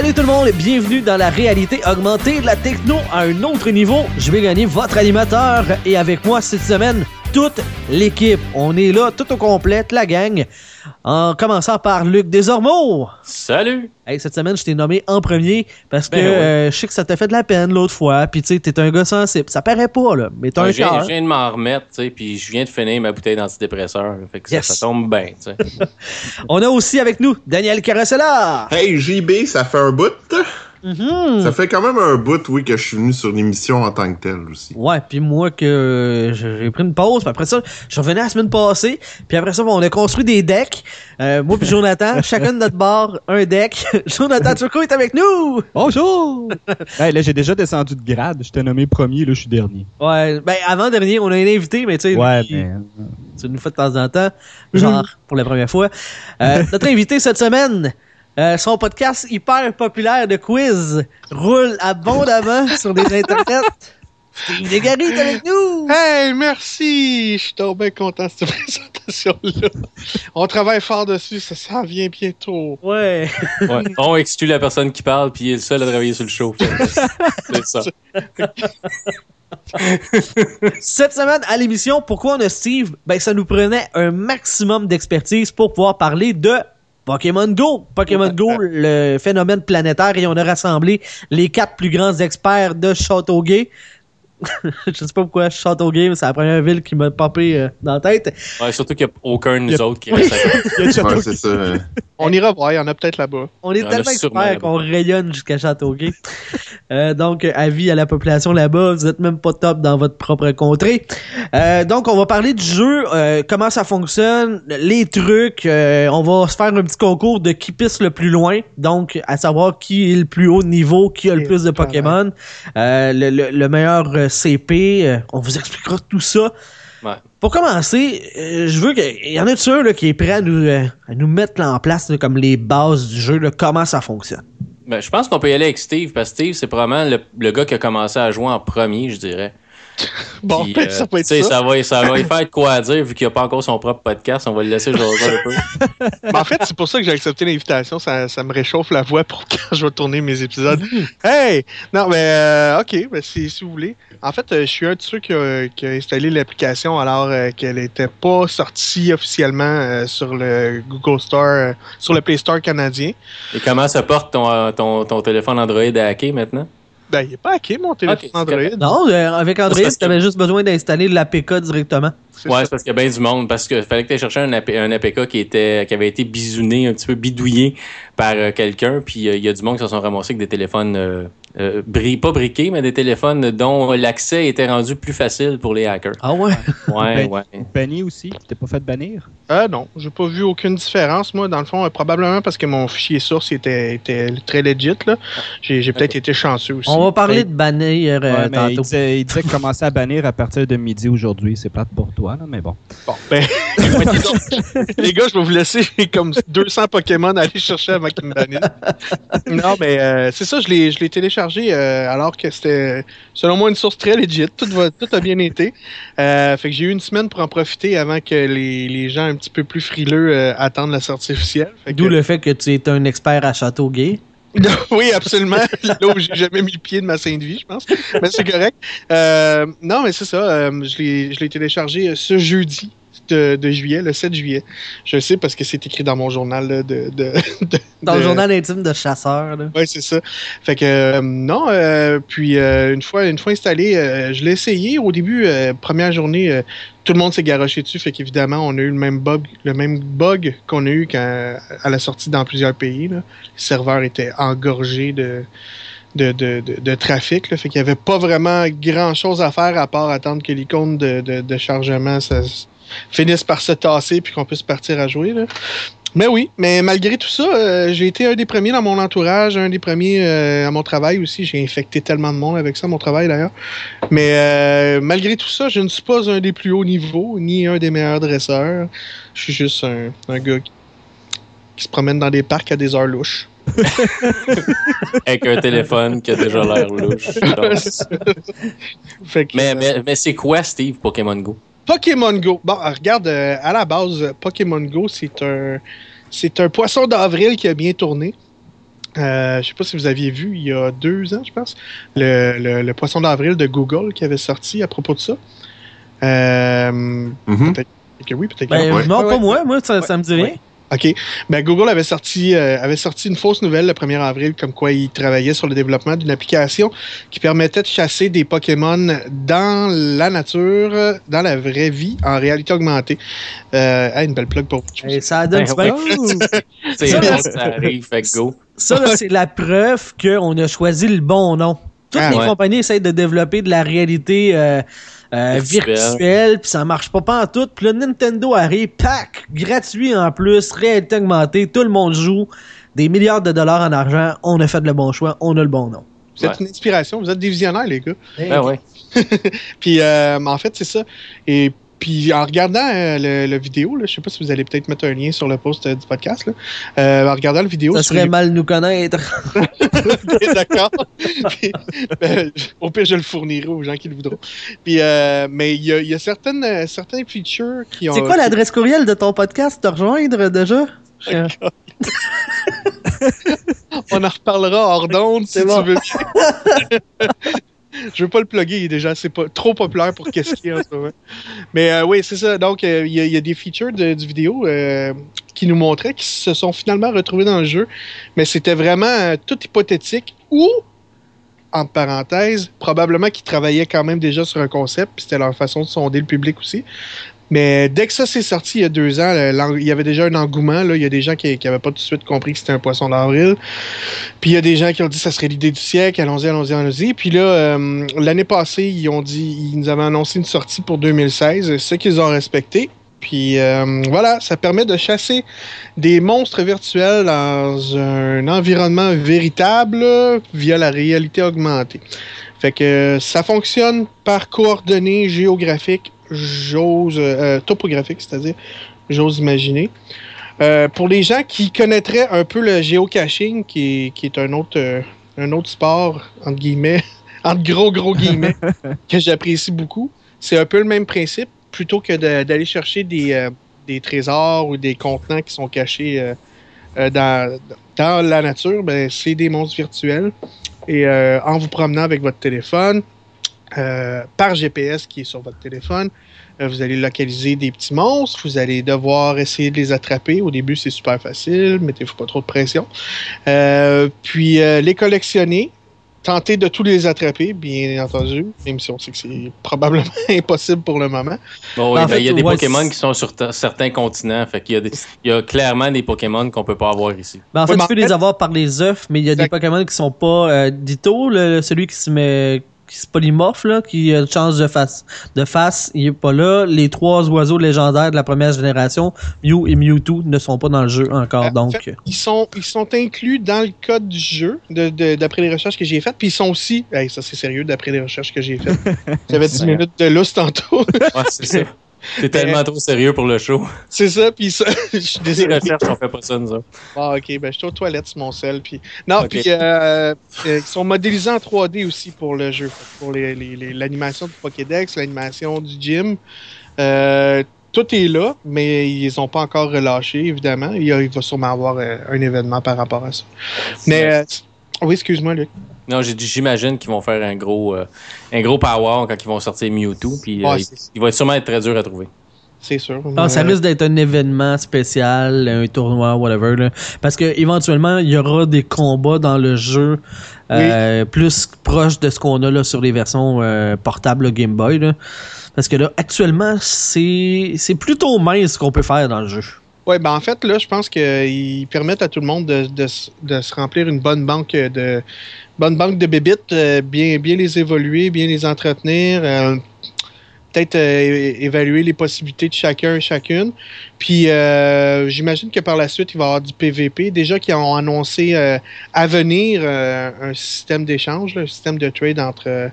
Salut tout le monde bienvenue dans la réalité augmentée de la techno à un autre niveau. Je vais gagner votre animateur et avec moi cette semaine, toute l'équipe. On est là tout au complet, la gang. En commençant par Luc Desormeaux. Salut! Hey, cette semaine, je t'ai nommé en premier parce que Ben ouais. euh, je sais que ça t'a fait de la peine l'autre fois. Puis tu sais, t'es un gars sensible. Ça paraît pas, là, mais t'as Ouais, un je, viens, cœur. je viens de m'en remettre, tu sais, puis je viens de finir ma bouteille d'antidépresseur. Fait que ça- Yes. ça, tombe bien, tu sais. On a aussi avec nous Daniel Caracella. Hey JB, ça fait un bout. Mhm. Ça fait quand même un bout, oui, que je suis venu sur l'émission en tant que tel aussi. Ouais, puis moi que j'ai pris une pause, puis après ça, je suis revenu la semaine passée, puis après ça, on a construit des decks. Euh, moi puis Jonathan, chacun de notre bord, un deck. Jonathan Turcot est avec nous! Bonjour! hey, là, j'ai déjà descendu de grade. Je t'ai nommé premier, là, je suis dernier. Ouais, ben avant dernier, on a un invité, mais tu sais, Ouais, lui, mais. tu nous fais de temps en temps, genre pour la première fois. Euh, notre invité cette semaine, euh, son podcast hyper populaire de quiz roule abondamment sur les internets. Steve Desgaris est avec nous! Hey, merci! Je suis bien content de cette présentation-là. On travaille fort dessus, ça s'en vient bientôt. Ouais. Ouais. On exclut la personne qui parle, puis il est le seul à travailler sur le show. C'est ça. Cette semaine à l'émission, pourquoi on a Steve? Ben, ça nous prenait un maximum d'expertise pour pouvoir parler de Pokémon Go. Pokémon Go, le phénomène planétaire, et on a rassemblé les quatre plus grands experts de Châteauguay. Je sais pas pourquoi Châteauguay, mais c'est la première ville qui m'a popé euh, dans la tête. Ouais, surtout qu'il n'y a aucun de nous autres qui reste à Ouais, c'est ça. euh, On ira voir, il y en a peut-être là-bas. On est tellement experts qu'on rayonne jusqu'à Châteauguay. Euh, donc, avis à la population là-bas, vous êtes même pas top dans votre propre contrée. Euh, donc, on va parler du jeu, euh, comment ça fonctionne, les trucs. euh, on va se faire un petit concours de qui pisse le plus loin. Donc, à savoir qui est le plus haut niveau, qui a le Et plus de. Pokémon, euh, le, le- le meilleur CP. euh, on vous expliquera tout ça. Ouais. Pour commencer, euh, je veux qu'il y en a de un là, qui est prêt à nous, euh, à nous mettre là, en place là, comme les bases du jeu, comment ça fonctionne? Ben, je pense qu'on peut y aller avec Steve, parce que Steve, c'est probablement le, le gars qui a commencé à jouer en premier, je dirais. Bon, Puis, ben, euh, ça peut être tu sais, ça. ça va, ça va y faire de quoi à dire, vu qu'il n'a pas encore son propre podcast. On va le laisser jaser un peu. Mais en fait, c'est pour ça que j'ai accepté l'invitation. Ça, ça me réchauffe la voix pour quand je vais tourner mes épisodes. hey! Non, mais euh, OK, ben, si, si vous voulez. En fait, euh, je suis un de ceux qui a, qui a installé l'application alors euh, qu'elle n'était pas sortie officiellement sur le Google Store, sur le Play Store canadien. Et comment se porte ton, ton, ton téléphone Android à hacker maintenant? Ben, il n'est pas hacké, mon téléphone Android. Non, euh, avec Android, tu avais juste besoin d'installer l'APK directement. Ouais, c'est parce qu'il y a bien du monde. Parce qu'il fallait que tu aies cherché un, AP un APK qui, était, qui avait été bisouné, un petit peu bidouillé par euh, quelqu'un. Puis euh, il y a du monde qui se sont ramassés avec des téléphones, euh, euh, bri- pas briqués, mais des téléphones dont l'accès était rendu plus facile pour les hackers. Ah ouais? Ouais, Ben, ouais. Banni aussi. T'es pas fait bannir? Ah non, j'ai pas vu aucune différence, moi, dans le fond, euh, probablement parce que mon fichier source était, était très legit, là. J'ai j'ai peut-être été chanceux aussi. On va parler de bannir euh, Ouais, mais il tantôt. disait, il disait qu'il commençait à bannir à partir de midi aujourd'hui. C'est plate pour toi, là, mais bon. Bon, ben, les gars, je vais vous laisser comme 200 Pokémon à aller chercher avant qu'ils me bannissent. Non, mais euh, c'est ça, je l'ai je euh, alors que c'était, selon moi, une source très legit. Tout, va, tout a bien été. Euh, fait que j'ai eu une semaine pour en profiter avant que les, les gens un petit peu plus frileux euh, attendent la sortie officielle. D'où le fait que tu es un expert à Châteauguay. oui, absolument. Là où j'ai jamais mis le pied de ma sainte vie, je pense. Mais c'est correct. Non, mais c'est ça. je l'ai téléchargé ce jeudi de, de juillet, le 7 juillet. Je sais parce que c'est écrit dans mon journal là, de, de, de- Dans le journal intime de chasseur. Oui, c'est ça. Fait que euh, non, euh, puis euh, une fois une fois installé, je l'ai essayé au début, première journée, tout le monde s'est garoché dessus, fait qu'évidemment, on a eu le même bug, le même bug qu'on a eu quand, à la sortie dans plusieurs pays. Là. Les serveurs étaient engorgés de de, de, de, de trafic, là, fait qu'il n'y avait pas vraiment grand chose à faire à part attendre que l'icône de, chargement ça, s- finisse par se tasser puis qu'on puisse partir à jouer. Là. Mais oui, mais malgré tout ça, euh, j'ai été un des premiers dans mon entourage, un des premiers euh, à mon travail aussi. J'ai infecté tellement de monde avec ça, mon travail d'ailleurs. Mais euh, malgré tout ça, je ne suis pas un des plus hauts niveaux, ni un des meilleurs dresseurs. Je suis juste un, un gars qui, qui se promène dans des parcs à des heures louches. Avec un téléphone qui a déjà l'air louche. Donc, Mais, mais, mais c'est quoi, Steve, Pokémon Go? Pokémon Go. Bon, regarde, euh, à la base, Pokémon Go, c'est un, c'est un poisson d'avril qui a bien tourné. Euh, je sais pas si vous aviez vu il y a deux ans, je pense, le, le- le poisson d'avril de Google qui avait sorti à propos de ça. Euh, Mhm. Peut-être que oui, peut-être que Ben, non. Ouais. non, Ouais, pas ouais. moi. Moi, ça, ça me dit rien. OK. Ben, Google avait sorti, euh, avait sorti une fausse nouvelle le 1er avril, comme quoi il travaillait sur le développement d'une application qui permettait de chasser des Pokémon dans la nature, dans la vraie vie, en réalité augmentée. Euh, ah, une belle plug pour. Et ça donne Ben, du ouais. bien. C'est Ça, bon, ça arrive, fait go. Ça, c'est la preuve qu'on a choisi le bon nom. Toutes Ah, les ouais. compagnies essayent de développer de la réalité euh, euh, virtuelle, puis ça marche pas pas en tout. Puis là, Nintendo arrive, pack, gratuit en plus, réalité augmentée, tout le monde joue, des milliards de dollars en argent. On a fait le bon choix, on a le bon nom. Vous êtes Ouais. une inspiration, vous êtes des visionnaires, les gars. Ben ouais. Puis, euh, en fait, c'est ça. Et puis, en regardant euh, le, le vidéo, je sais pas si vous allez peut-être mettre un lien sur le post euh, du podcast, là. Euh, en regardant la vidéo, Ça serait mal nous connaître. D'accord. Ben, au pire, je le fournirai aux gens qui le voudront. Puis, euh, mais il y a, il y a certaines, certains features qui ont. C'est quoi l'adresse courriel de ton podcast? Te rejoindre déjà? Je- On en reparlera hors d'onde si C'est bon. tu veux. Je veux pas le plugger, il est déjà assez pas, trop populaire pour qu'est-ce qu'il y a en ce moment. Mais euh, oui, c'est ça. Donc, euh, il y, a- des features de- du vidéo euh, qui nous montraient qui se sont finalement retrouvés dans le jeu. Mais c'était vraiment tout hypothétique ou, entre parenthèses, probablement qu'ils travaillaient quand même déjà sur un concept, puis c'était leur façon de sonder le public aussi. Mais dès que ça s'est sorti il y a deux ans, il y avait déjà un engouement. Il y a des gens qui n'avaient pas tout de suite compris que c'était un poisson d'avril. Puis il y a des gens qui ont dit que ça serait l'idée du siècle, allons-y, allons-y, allons-y. Puis là, euh, l'année passée, ils ont dit, ils nous avaient annoncé une sortie pour 2016, ce qu'ils ont respecté. Puis euh, voilà, ça permet de chasser des monstres virtuels dans un environnement véritable via la réalité augmentée. Fait que ça fonctionne par coordonnées géographiques, j'ose, euh, topographiques, c'est-à-dire, j'ose imaginer. Euh, pour les gens qui connaîtraient un peu le géocaching, qui est, qui est un, autre, euh, un autre sport, entre guillemets, entre gros, gros guillemets, que j'apprécie beaucoup, c'est un peu le même principe. Plutôt que de- d'aller chercher des, euh, des trésors ou des contenants qui sont cachés euh, euh, dans, dans la nature, ben, c'est des monstres virtuels. Et euh, en vous promenant avec votre téléphone, euh, par GPS qui est sur votre téléphone, euh, vous allez localiser des petits monstres, vous allez devoir essayer de les attraper. Au début, c'est super facile, mettez-vous pas trop de pression. Euh, puis euh, les collectionner, tenter de tous les attraper, bien entendu, même si on sait que c'est probablement impossible pour le moment. Bon, oui, En ben, fait, il y a des ouais, Pokémon qui sont sur certains continents. Fait qu'il y a, des- il y a clairement des Pokémon qu'on peut pas avoir ici. Ben, en fait, tu peux en fait- les avoir par les œufs, mais il y a des. Pokémon qui sont pas euh, Ditto, le- celui qui se met qui se polymorphe, là, qui euh, change de face. De face, il est pas là. Les trois oiseaux légendaires de la première génération, Mew et Mewtwo, ne sont pas dans le jeu encore. En donc, fait, ils sont, ils sont inclus dans le code du jeu, d'après les recherches que j'ai faites. Puis ils sont aussi, hey, ça c'est sérieux, d'après les recherches que j'ai faites. J'avais 10 minutes de lousse tantôt. Ouais, c'est ça. T'es tellement trop sérieux pour le show. c'est ça, puis ça, je suis désolé. recherches, on fait pas ça, nous autres. Ah, ok, ben je suis aux toilettes sur mon sel. Puis... Non, Ok. puis euh, euh, ils sont modélisés en 3D aussi pour le jeu. Pour les- les- les- l'animation du Pokédex, l'animation du gym. Euh, tout est là, mais ils ont pas encore relâché, évidemment. Il va sûrement avoir euh, un événement par rapport à ça. Mais euh, oui, excuse-moi, Luc. Non, j'imagine qu'ils vont faire un gros, euh, un gros power quand ils vont sortir Mewtwo. Puis euh, Ouais, il, va sûrement être très dur à trouver. C'est sûr. Ah, ça risque d'être un événement spécial, un tournoi, whatever. Là. Parce que éventuellement, il y aura des combats dans le jeu euh, plus proches de ce qu'on a là sur les versions euh, portables Game Boy. Là. Parce que là, actuellement, c'est c'est plutôt mince ce qu'on peut faire dans le jeu. Ouais, ben en fait, là, je pense qu'ils permettent à tout le monde de, de s- de se remplir une bonne banque de bonne banque de bébites, euh, bien, bien les évoluer, bien les entretenir. euh, peut-être euh, évaluer les possibilités de chacun et chacune. Puis j'imagine que par la suite, il va y avoir du PVP. Déjà qu'ils ont annoncé à venir un système d'échange, un système de trade entre,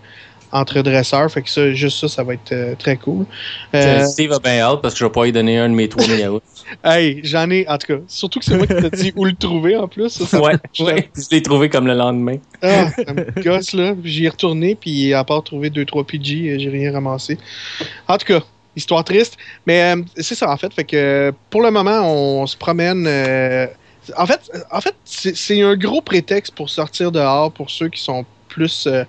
entre dresseurs. Fait que ça, juste ça, ça va être euh, très cool. Euh, Steve a bien hâte parce que je vais pas lui donner un de mes trois meilleurs. hey, j'en ai, en tout cas, surtout que c'est moi qui t'ai dit où le trouver en plus. Ça, ça- ouais, ouais. Je l'ai trouvé comme le lendemain. Ah, ça me gosse, là. J'y ai retourné, puis à part trouver 2-3 PG, euh, j'ai rien ramassé. En tout cas, histoire triste. Mais euh, c'est ça, en fait. Fait que pour le moment, on se promène. euh, en fait, en fait c'est c'est un gros prétexte pour sortir dehors pour ceux qui sont plus. euh,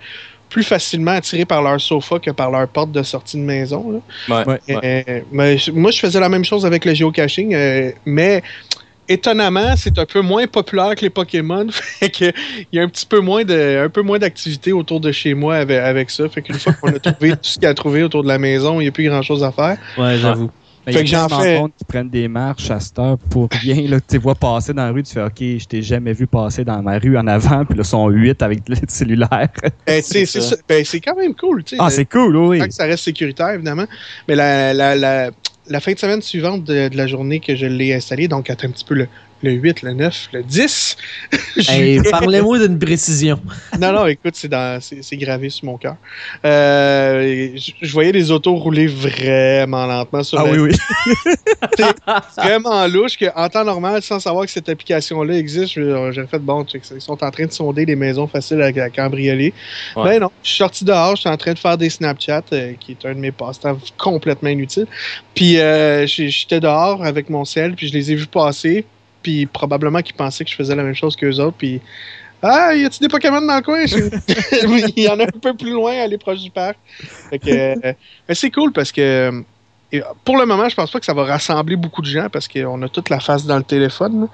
plus facilement attirés par leur sofa que par leur porte de sortie de maison. là. Ouais, Ouais. ouais. Euh, mais moi, je faisais la même chose avec le geocaching, euh, mais étonnamment, c'est un peu moins populaire que les Pokémon. Fait que il y a un petit peu moins de, un peu moins d'activité autour de chez moi avec, avec ça. Fait qu'une fois qu'on a trouvé tout ce qu'il y a à trouver autour de la maison, il n'y a plus grand chose à faire. Ouais, j'avoue. Mais Fait il y a que j'en fais- monde qui prennent des marches à cette heure pour rien. Là, tu les vois passer dans la rue, tu fais OK, je t'ai jamais vu passer dans ma rue en avant, puis là, ils sont huit avec le cellulaire. Ben, c'est, C'est c'est ça. ça. Ben, c'est quand même cool. tu sais. ah, c'est cool, oui. Que ça reste sécuritaire, évidemment. Mais la, la, la, la fin de semaine suivante de, de la journée que je l'ai installé, donc attends un petit peu le, le 8, le 9, le 10. Hey, juillet. Parlez-moi d'une précision. Non, non, écoute, c'est, dans, c'est, c'est gravé sur mon cœur. Euh, je, voyais les autos rouler vraiment lentement sur Ah la- oui, oui. vraiment louche que en temps normal, sans savoir que cette application-là existe, je- j'aurais fait bon, tu sais, ils sont en train de sonder les maisons faciles à, à cambrioler. Ouais. Ben non, je suis sorti dehors, je suis en train de faire des Snapchat, euh, qui est un de mes passe-temps complètement inutiles. Puis euh, j'ai- j'étais dehors avec mon sel, puis je les ai vus passer, puis probablement qu'ils pensaient que je faisais la même chose qu'eux autres, puis ah, y a-tu des Pokémon dans le coin? Il y en a un peu plus loin, aller proche du parc. Euh, mais c'est cool parce que euh, euh, pour le moment, je pense pas que ça va rassembler beaucoup de gens parce qu'on a toute la face dans le téléphone.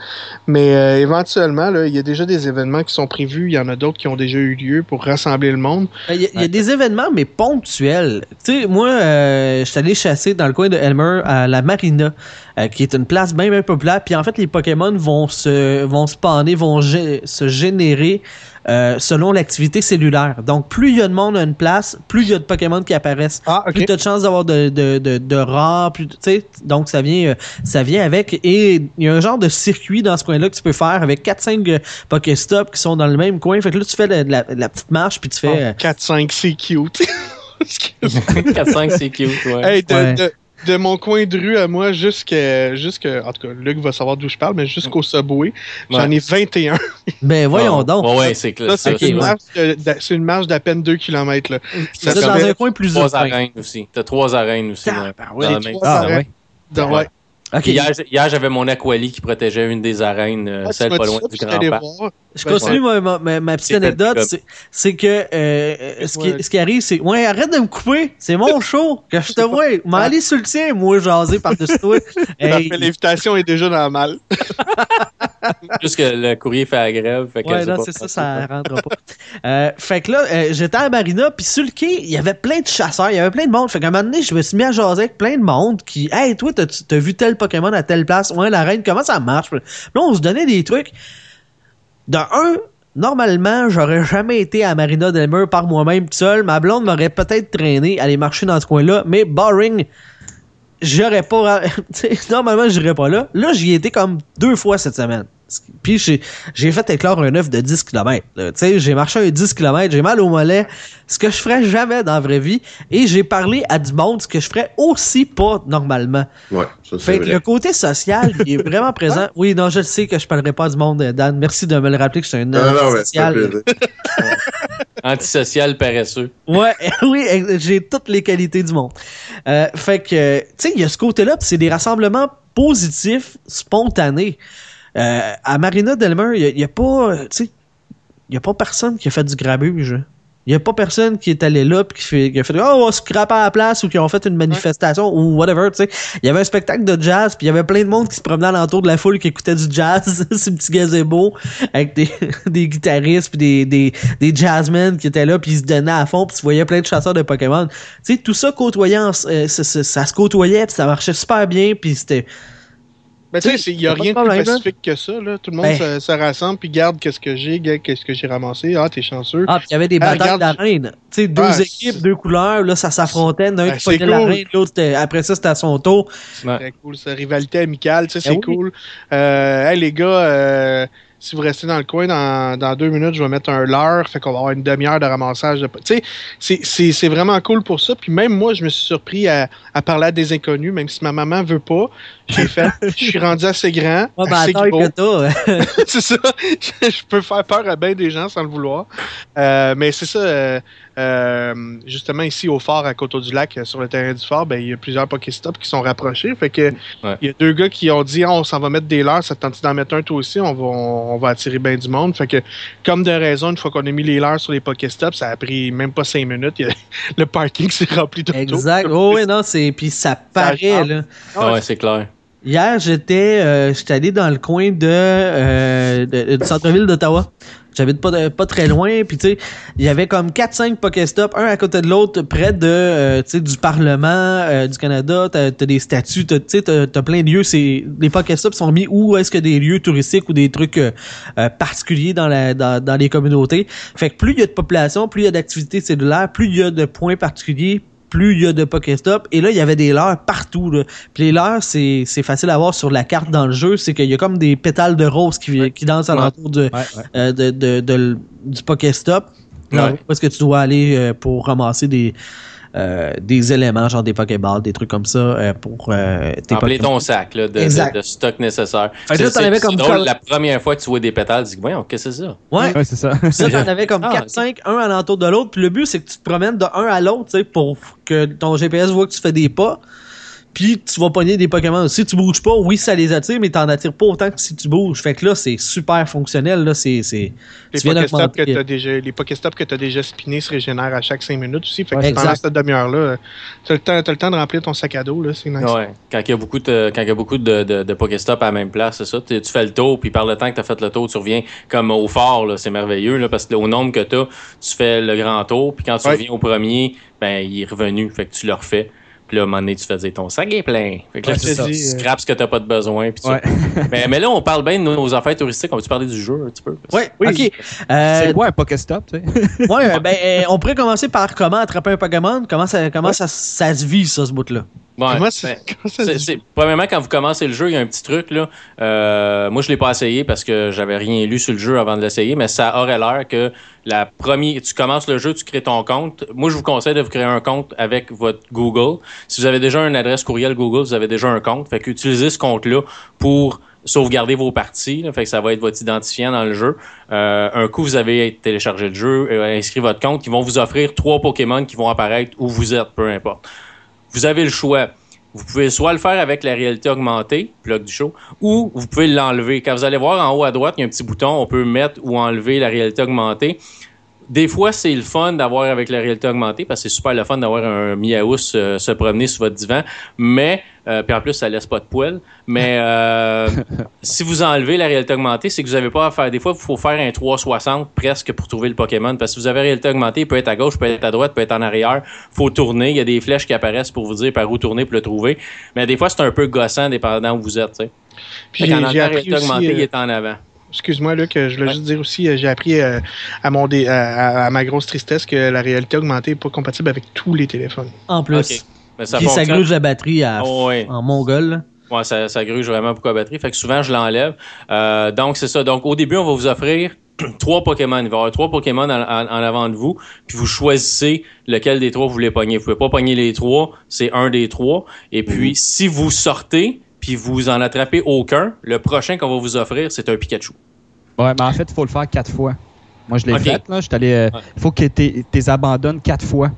Mais euh, éventuellement, il y a déjà des événements qui sont prévus. Il y en a d'autres qui ont déjà eu lieu pour rassembler le monde. Il y, a- il y a des événements, mais ponctuels. Tu moi, euh, je suis allé chasser dans le coin de Elmer à la Marina, qui est une place bien, bien populaire. Puis en fait, les Pokémon vont se, vont vont se générer euh, selon l'activité cellulaire. Donc, plus il y a de monde à une place, plus il y a de Pokémon qui apparaissent. Ah, Plus tu as de chances d'avoir de, de, de, de rares, plus, tu sais, donc ça vient, euh, ça vient avec. Et il y a un genre de circuit dans ce coin-là que tu peux faire avec 4-5 euh, Pokéstops qui sont dans le même coin. Fait que là, tu fais la, la- la petite marche, puis tu fais... euh, 4-5, c'est cute. 4-5, c'est cute, ouais. Hey, de, Ouais. de- de mon coin de rue à moi jusqu'à. jusque en tout cas, Luc va savoir d'où je parle, mais jusqu'au Subway, j'en ai 21. Ben voyons Ah, donc. Ouais, ouais, c'est clair. Ça, c'est ok, une, ouais. marche d'à peine 2 km. Là. C'est ça dans fait un coin plus Trois arènes aussi. T'as trois arènes aussi. ouais. Tabarouette. Dans la Les même- trois Ah, ouais. Donc, Ouais. Hier, hier, j'avais mon Aquali qui protégeait une des arènes, euh, Ah, celle pas loin ça, du Grand Parc. je continue ma, ma- ma- ma petite anecdote. c'est- que euh, ce, qui, ce qui arrive, c'est ouais, arrête de me couper. C'est mon show. Que je te vois. M'en aller sur le tien, moi, jaser par-dessus toi. Hey, Parfait, L'invitation est déjà dans le mal. Juste que le courrier fait la grève. Fait Ouais, non, c'est ça, ça rentre pas. Euh, fait que là, euh, j'étais à Marina, puis sur le quai, il y avait plein de chasseurs, il y avait plein de monde. Fait qu'à un moment donné, je me suis mis à jaser avec plein de monde qui, hey, toi, t'as, vu tel Pokémon à telle place? Ouais, la reine, comment ça marche? Là, on se donnait des trucs. De un, normalement, j'aurais jamais été à Marina Delmer par moi-même tout seul. Ma blonde m'aurait peut-être traîné aller marcher dans ce coin-là, mais boring. J'aurais pas. normalement, j'irais pas là. Là, j'y étais comme deux fois cette semaine. Puis j'ai, j'ai fait éclore un œuf de 10 km. Tu sais, j'ai marché un 10 km, j'ai mal au mollet, ce que je ferais jamais dans la vraie vie. Et j'ai parlé à du monde, ce que je ferais aussi pas normalement. Ouais, ça Fait c'est que vrai. le côté social, il est vraiment présent. Oui, non, je le sais que je parlerai pas du monde, euh, Dan. Merci de me le rappeler que je suis un Non, non, social. fait. Antisocial paresseux. Ouais, oui, j'ai toutes les qualités du monde. Euh, fait que, tu sais, il y a ce côté-là, pis c'est des rassemblements positifs, spontanés. Euh, à Marina Delmer, il y a, a pas, euh, tu sais, il a pas personne qui a fait du grabuge. Il y a pas personne qui est allé là pis qui, fait, qui a fait oh on va scraper à la place ou qui ont fait une manifestation ou whatever tu sais. Il y avait un spectacle de jazz puis il y avait plein de monde qui se promenait alentour de la foule qui écoutait du jazz ce petit gazebo avec des, des guitaristes puis des, des, des jazzmen qui étaient là puis ils se donnaient à fond puis tu voyais plein de chasseurs de Pokémon. Tu sais tout ça côtoyant euh, ça, ça- ça se côtoyait puis ça marchait super bien puis c'était Ben, tu sais, il n'y a rien de plus problème, là. pacifique que ça. Là. Tout le monde Ben. se, se rassemble puis garde qu'est-ce que j'ai, qu'est-ce que j'ai ramassé. Ah, t'es chanceux. Ah, puis il y avait des Ah, batailles d'arène. Tu sais, deux Ah, équipes, c'est- deux couleurs, là, ça s'affrontait. L'un Ben, qui c'est pognait la cool. reine, l'autre, c'était- après ça, c'était à son tour. Ouais. Très cool, ça. Rivalité amicale, tu sais, c'est Ben oui. cool. Euh, hey, les gars, euh, si vous restez dans le coin, dans, dans deux minutes, je vais mettre un leurre. Fait qu'on va avoir une demi-heure de ramassage. De... Tu sais, c'est- vraiment cool pour ça. Puis même moi, je me suis surpris à, à parler à des inconnus, même si ma maman veut pas. J'ai fait, je suis rendu assez grand, Ouais, ben, assez gros. c'est ça. je peux faire peur à bien des gens sans le vouloir. Euh, mais c'est ça. euh, euh, justement, ici au fort, à Coteau-du-Lac, euh, sur le terrain du fort, ben, il y a plusieurs Pokéstops qui sont rapprochés. Fait que Ouais. il y a deux gars qui ont dit Ah, on s'en va mettre des leurres, ça te tente d'en mettre un toi aussi, on va, on, va attirer bien du monde. Fait que, comme de raison, une fois qu'on a mis les leurres sur les Pokéstops, ça a pris même pas cinq minutes. A- le parking s'est rempli d'auto. Exact. Oh, oui, non, c'est. Puis ça paraît, là. Ah ouais, c'est clair. Hier, j'étais euh, j'étais allé dans le coin de, euh, du centre-ville d'Ottawa. J'habite pas pas très loin, puis tu sais, il y avait comme 4-5 Pokéstops, un à côté de l'autre, près de euh, tu sais du Parlement euh, du Canada, t'as as des statues, tu sais, t'as plein de lieux, c'est les Pokéstops sont mis où est-ce que des lieux touristiques ou des trucs euh, particuliers dans la dans, dans les communautés. Fait que plus il y a de population, plus il y a d'activités cellulaires, plus il y a de points particuliers, plus il y a de Pokéstop. Et là, il y avait des leurres partout. Là. Puis les leurres, c'est, facile à voir sur la carte dans le jeu. C'est qu'il y a comme des pétales de rose qui, qui dansent Ouais, ouais. euh, de, de, de- du Pokéstop. Là, est-ce que tu dois aller euh, pour ramasser des, euh, des éléments, genre des Pokéballs, des trucs comme ça, euh, pour euh, tes Remplir Pokémon. ton sac là, de, Exact. de- de stock nécessaire. Fait là, C'est- t'en avais comme drôle, ça- la première fois que tu vois des pétales, tu dis, voyons, qu'est-ce que c'est ça? Ouais. Ouais, c'est ça. Ça, t'en avais comme Ah, 4-5, un alentour de l'autre. Puis le but, c'est que tu te promènes de un à l'autre, tu sais, pour que ton GPS voit que tu fais des pas. Puis tu vas pogner des Pokémon. Si tu bouges pas, oui, ça les attire, mais t'en attires pas autant que si tu bouges. Fait que là, c'est super fonctionnel. Là, c'est, c'est, Les tu viens Pokéstops que t'as déjà, les Pokéstops que tu as déjà spinés se régénèrent à chaque 5 minutes aussi. Fait que Ouais, pendant cette demi-heure-là, tu as, le temps de remplir ton sac à dos. là, C'est nice. Ouais. Quand il y a beaucoup de, quand il y a beaucoup de, de, de Pokéstop à la même place, c'est ça. Tu, tu fais le tour, puis par le temps que tu as fait le tour, tu reviens comme au fort, là, c'est merveilleux, là, parce que au nombre que tu as, tu fais le grand tour, puis quand tu Ouais. reviens au premier, ben, il est revenu, fait que tu le refais. Puis là, à un moment donné, tu fais dire ton sac est plein. Fait que là, Ouais, tu, c'est ça. tu scrapes ce que t'as pas de besoin. Puis tu- Ouais. mais, mais là, on parle bien de nos affaires touristiques. On va-tu parler du jeu un petit peu? Ouais, Oui. ok. Euh, C'est quoi un Pokéstop, tu sais? ouais, ben, euh, on pourrait commencer par comment attraper un Pokémon. Comment ça, comment ça, ça se vit, ça, ce bout-là? Comment ben, c'est- C'est- premièrement, quand vous commencez le jeu, il y a un petit truc. Là. Euh, moi, je l'ai pas essayé parce que j'avais rien lu sur le jeu avant de l'essayer, mais ça aurait l'air que la première, tu commences le jeu, tu crées ton compte. Moi, je vous conseille de vous créer un compte avec votre Google. Si vous avez déjà une adresse courriel Google, vous avez déjà un compte. Fait qu'utilisez ce compte-là pour sauvegarder vos parties. là. fait que ça va être votre identifiant dans le jeu. Euh, un coup, vous avez téléchargé le jeu, euh, inscrit votre compte, ils vont vous offrir trois Pokémon qui vont apparaître où vous êtes, peu importe. Vous avez le choix. Vous pouvez soit le faire avec la réalité augmentée, plug du show, ou vous pouvez l'enlever. Quand vous allez voir en haut à droite, il y a un petit bouton, on peut mettre ou enlever la réalité augmentée. Des fois, c'est le fun d'avoir avec la réalité augmentée parce que c'est super le fun d'avoir un Miaous euh, se promener sur votre divan. Mais, euh, puis en plus, ça laisse pas de poils. Mais euh, si vous enlevez la réalité augmentée, c'est que vous n'avez pas à faire. Des fois, il faut faire un 360 presque pour trouver le Pokémon. Parce que si vous avez la réalité augmentée, il peut être à gauche, peut être à droite, peut être en arrière. faut tourner. Il y a des flèches qui apparaissent pour vous dire par où tourner pour le trouver. Mais des fois, c'est un peu gossant dépendant où vous êtes. tu sais. Puis la appris réalité augmentée, euh, il est en avant. Excuse-moi, Luc, euh, je voulais Ouais. juste dire aussi, euh, j'ai appris euh, à, mon dé- à, ma grosse tristesse que la réalité augmentée n'est pas compatible avec tous les téléphones. En plus. Mais ça Puis ça gruge la batterie à, Oh, ouais. en mongol. Ouais, ça, ça gruge vraiment beaucoup la batterie. Fait que souvent, je l'enlève. Euh, donc, c'est ça. Donc, au début, on va vous offrir trois Pokémon. Il va y avoir trois Pokémon en, en- en avant de vous. Puis vous choisissez lequel des trois vous voulez pogner. Vous pouvez pas pogner les trois. C'est un des trois. Et puis, si vous sortez, puis vous en attrapez aucun, le prochain qu'on va vous offrir, c'est un Pikachu. Ouais, mais en fait, il faut le faire quatre fois. Moi, je l'ai fait, là. Je allé. euh, Ouais. faut que tu les abandonnes quatre fois.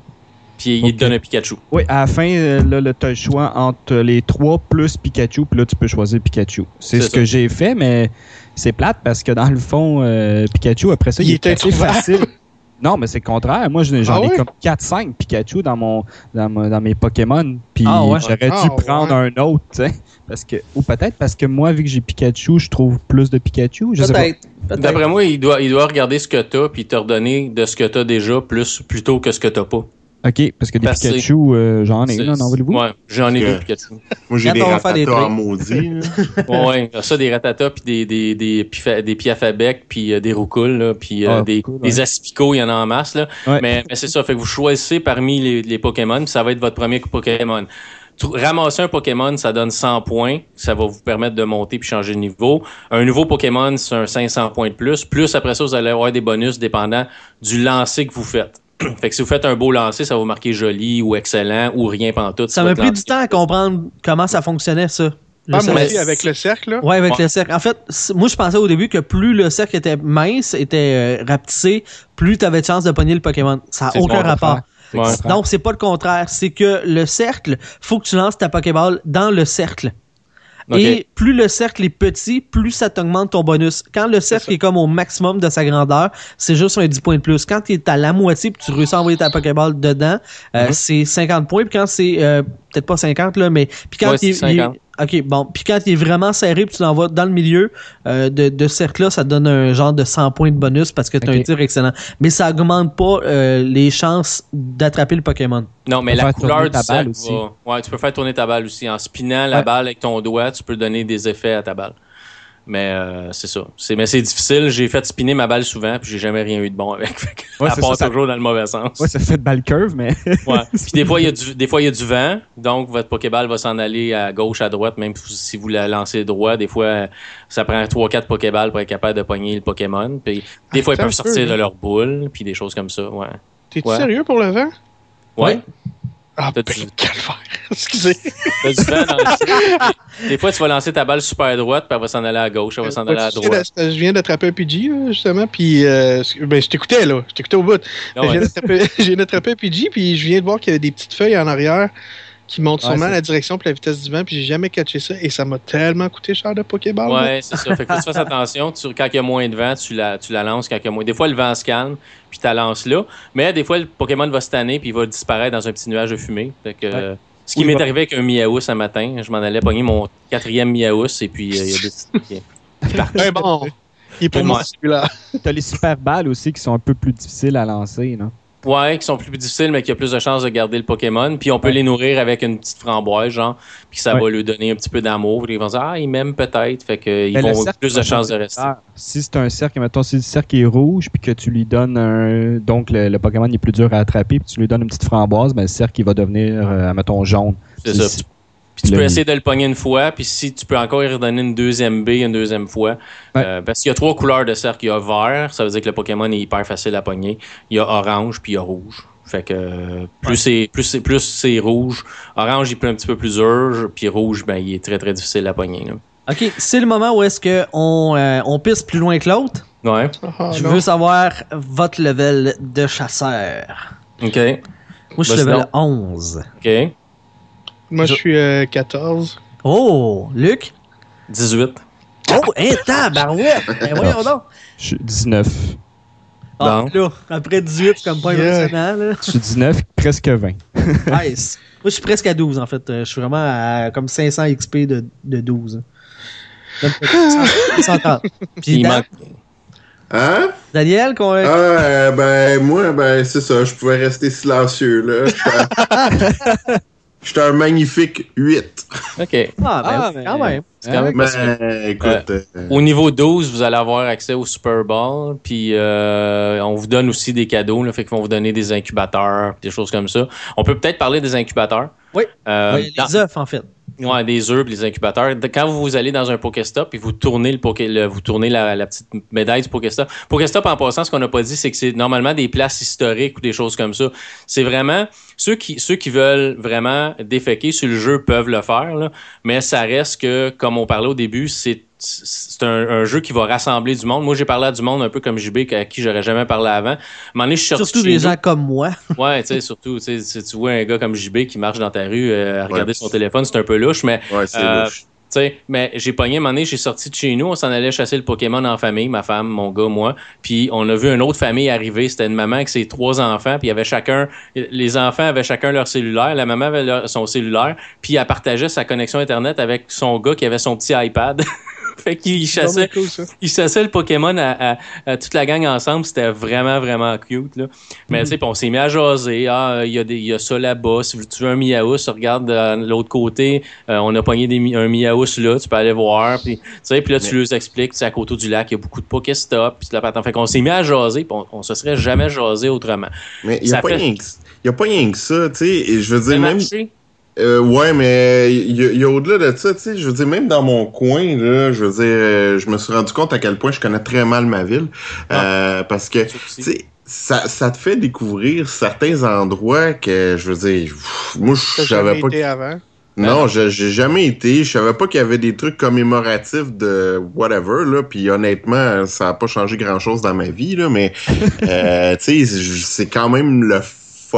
Puis, il te donne un Pikachu. Oui, à la fin, euh, là, tu as le choix entre les trois plus Pikachu, puis là, tu peux choisir Pikachu. C'est ce ça. que j'ai fait, mais c'est plate parce que dans le fond, euh, Pikachu, après ça, Il il, est assez facile. Non, mais c'est le contraire. Moi, j'en Ah ai comme 4-5 Pikachu dans, mon, dans, mon- dans mes Pokémon. Puis Ah ouais? j'aurais Ah dû prendre ouais. un autre. Parce que, ou peut-être parce que moi, vu que j'ai Pikachu, je trouve plus de Pikachu. Je sais pas. Peut-être. Peut-être. D'après moi, il doit, il doit regarder ce que t'as, puis te redonner de ce que t'as déjà, plus plutôt que ce que t'as pas. OK, parce que des Pikachu, euh, j'en ai, là, en voulez-vous? Ouais, j'en ai que- Pikachu. Moi, j'ai des des ratatas en trucs. maudit. là. Ouais, ça, des ratatas, puis des, des, des, pifa- des piafabec, puis euh, des roucoules, là, puis euh, Ah, des, ouais. des aspicots, il y en a en masse. Là. Ouais. Mais, mais c'est ça, fait que vous choisissez parmi les, les Pokémon, puis ça va être votre premier Pokémon. Ramasser un Pokémon, ça donne 100 points. Ça va vous permettre de monter puis changer de niveau. Un nouveau Pokémon, c'est un 500 points de plus. Plus après ça, vous allez avoir des bonus dépendant du lancer que vous faites. fait que si vous faites un beau lancer, ça va vous marquer joli ou excellent ou rien pantoute. Ça sur m'a pris du temps à comprendre comment ça fonctionnait, ça. Le Ah, mais- avec le cercle, là. Ouais, avec Ouais. le cercle. En fait, moi, je pensais au début que plus le cercle était mince, était euh, rapetissé, plus tu avais de chance de pogner le Pokémon. Ça n'a aucun rapport. Ouais. Donc, c'est pas le contraire. C'est que le cercle, faut que tu lances ta Pokéball dans le cercle. Et plus le cercle est petit, plus ça t'augmente ton bonus. Quand le cercle est comme au maximum de sa grandeur, c'est juste un 10 points de plus. Quand tu es à la moitié puis tu réussis à envoyer ta Pokéball dedans, euh, Mhm. c'est 50 points. Puis quand c'est euh, peut-être pas 50 là, mais puis quand Ouais, il, c'est il- 50. OK, bon, puis quand il est vraiment serré puis tu l'envoies dans le milieu euh, de, de cercle là, ça te donne un genre de 100 points de bonus parce que tu as un tir excellent. Mais ça augmente pas euh, les chances d'attraper le Pokémon. Non, mais la couleur tourner du ta balle cercle aussi. va- Ouais, tu peux faire tourner ta balle aussi. En spinant la Ouais. balle avec ton doigt, tu peux donner des effets à ta balle. Mais euh, c'est ça. C'est, mais c'est difficile. J'ai fait spinner ma balle souvent, puis j'ai jamais rien eu de bon avec. Ouais, ça part ça, ça- toujours dans le mauvais sens. Ouais, ça fait de balle curve, mais. Ouais. Puis des fois, il y a du, des fois, il y a du vent, donc votre Pokéball va s'en aller à gauche, à droite, même si vous la lancez droit. Des fois, ça prend 3-4 Pokéballs pour être capable de pogner le Pokémon. Puis des fois, ils peuvent peu, sortir de leur boule, puis des choses comme ça. Ouais. T'es-tu Ouais. sérieux pour le vent? Ouais. Ah, ben, du- calvaire. Excusez. T'as du vent dans le ciel. Des- fois, tu vas lancer ta balle super droite, puis elle va s'en aller à gauche, elle va s'en aller à droite. Je viens d'attraper un PG, justement, puis euh, ben, je t'écoutais, là. Je t'écoutais au bout. Ah Je ouais. d'attraper un PG, puis je viens de voir qu'il y a des petites feuilles en arrière qui Ouais, sûrement la direction et la vitesse du vent, puis j'ai jamais catché ça, et ça m'a tellement coûté cher de Pokéball. Ouais, c'est ça. Fait que faut que tu fasses attention. Tu- quand il y a moins de vent, tu la, tu la lances quand il y a moins. Des fois, le vent se calme, puis tu la lances là. Mais des fois, le Pokémon va se tanner, puis il va disparaître dans un petit nuage de fumée. Fait que, euh, ce qui Oui, m'est va- arrivé avec un Miaous un matin, je m'en allais pogner mon quatrième Miaous, et puis euh, il y a des. Ben bon, il est pour moi celui-là. T'as les super balles aussi qui sont un peu plus difficiles à lancer, non? Ouais, qui sont plus difficiles, mais qui a plus de chances de garder le Pokémon. Puis on peut Ouais. les nourrir avec une petite framboise, genre. Puis ça Ouais. va lui donner un petit peu d'amour. Ils vont dire, ah, ils m'aiment peut-être. Fait qu'ils vont avoir plus de chances de rester. Si c'est un cercle, mettons, si le cercle est rouge, puis que tu lui donnes un. Donc, le, le Pokémon est plus dur à attraper, puis tu lui donnes une petite framboise, ben, le cercle, il va devenir, euh, mettons, jaune. C'est ça. si- Puis tu Le- peux essayer de le pogner une fois, puis si tu peux encore y redonner une deuxième B une deuxième fois. Ouais. Euh, parce qu'il y a trois couleurs de cercle. Il y a vert, ça veut dire que le Pokémon est hyper facile à pogner. Il y a orange, puis il y a rouge. Fait que euh, plus c'est plus c'est plus c'est rouge, orange il est un petit peu plus dur, puis rouge ben il est très très difficile à pogner. là. OK, c'est le moment où est-ce que on, euh, on pisse plus loin que l'autre. Ouais. Ah, Je non. veux savoir votre level de chasseur. OK. Moi, je suis level donc. 11. OK. Moi, je suis euh, 14. Oh, Luc? 18. Oh, un tabarouette! Ben voyons donc! Je suis 19. Ah, là, après 18, c'est comme pas Yeah. là. Je suis 19, presque 20. Nice. Moi, je suis presque à 12, en fait. Euh, Je suis vraiment à comme 500 XP de, de 12. Même pas 130. Puis Il Dan- manque. Hein? Daniel, qu'on... Ah, euh, ben, moi, ben, c'est ça. Je pouvais rester silencieux, là. J'étais- un magnifique 8. OK. Ah, ben, Ah, oui, quand même. C'est quand même sûr. écoute. euh, Au niveau 12, vous allez avoir accès au Super Bowl, puis euh, on vous donne aussi des cadeaux, là, fait qu'ils vont vous donner des incubateurs, des choses comme ça. On peut peut-être parler des incubateurs? Oui. Euh, dans- les œufs, en fait. Ouais, des œufs, les incubateurs. Quand vous allez dans un Pokéstop et vous tournez le Poké, vous tournez la, la petite médaille du Pokéstop. Pokéstop, en passant, ce qu'on n'a pas dit, c'est que c'est normalement des places historiques ou des choses comme ça. C'est vraiment ceux qui ceux qui veulent vraiment déféquer sur le jeu peuvent le faire, là, mais ça reste que, comme on parlait au début, c'est c'est un, un jeu qui va rassembler du monde. Moi, j'ai parlé à du monde un peu comme JB, à qui j'aurais jamais parlé avant. À je suis sorti Surtout des nous. gens comme moi. Ouais, tu sais, surtout, tu sais, si tu vois un gars comme JB qui marche dans ta rue euh, à regarder Ouais. son téléphone, c'est un peu louche, mais Ouais, c'est Euh, louche. tu sais, mais j'ai pogné un j'ai sorti de chez nous, on s'en allait chasser le Pokémon en famille, ma femme, mon gars, moi. Puis on a vu une autre famille arriver, c'était une maman avec ses trois enfants, puis il y avait chacun, les enfants avaient chacun leur cellulaire, la maman avait leur- son cellulaire, puis elle partageait sa connexion Internet avec son gars qui avait son petit iPad. fait qu'il C'est chassait, cool, il chassait le Pokémon à, à- à toute la gang ensemble. C'était vraiment, vraiment cute. Là. Mais tu sais, on s'est mis à jaser. Ah, il y, a des- y a ça là-bas. Si tu veux un Miaous, regarde de l'autre côté. Euh, on a pogné des, un Miaous là. Tu peux aller voir. Puis, tu sais, puis là, tu Mais- leur expliques. tu sais, à côté du lac, il y a beaucoup de Pokéstop. Puis la patente. Fait qu'on s'est mis à jaser. Puis on, on se serait jamais jasé autrement. Mais il n'y a, fait- rien que- y a pas rien que ça, tu sais. Et je veux dire, même. marché. Euh, ouais, mais il y, a- y a au-delà de ça, tu sais, je veux dire, même dans mon coin, là, je veux dire, euh, je me suis rendu compte à quel point je connais très mal ma ville. Euh, parce que, Ça tu sais, ça, ça te fait découvrir certains endroits que, je veux dire, pff, moi, je savais jamais pas. été avant? Non, je- j'ai jamais été. Je savais pas qu'il y avait des trucs commémoratifs de whatever, là. Puis honnêtement, ça a pas changé grand-chose dans ma vie, là. Mais, euh, tu sais, c'est quand même le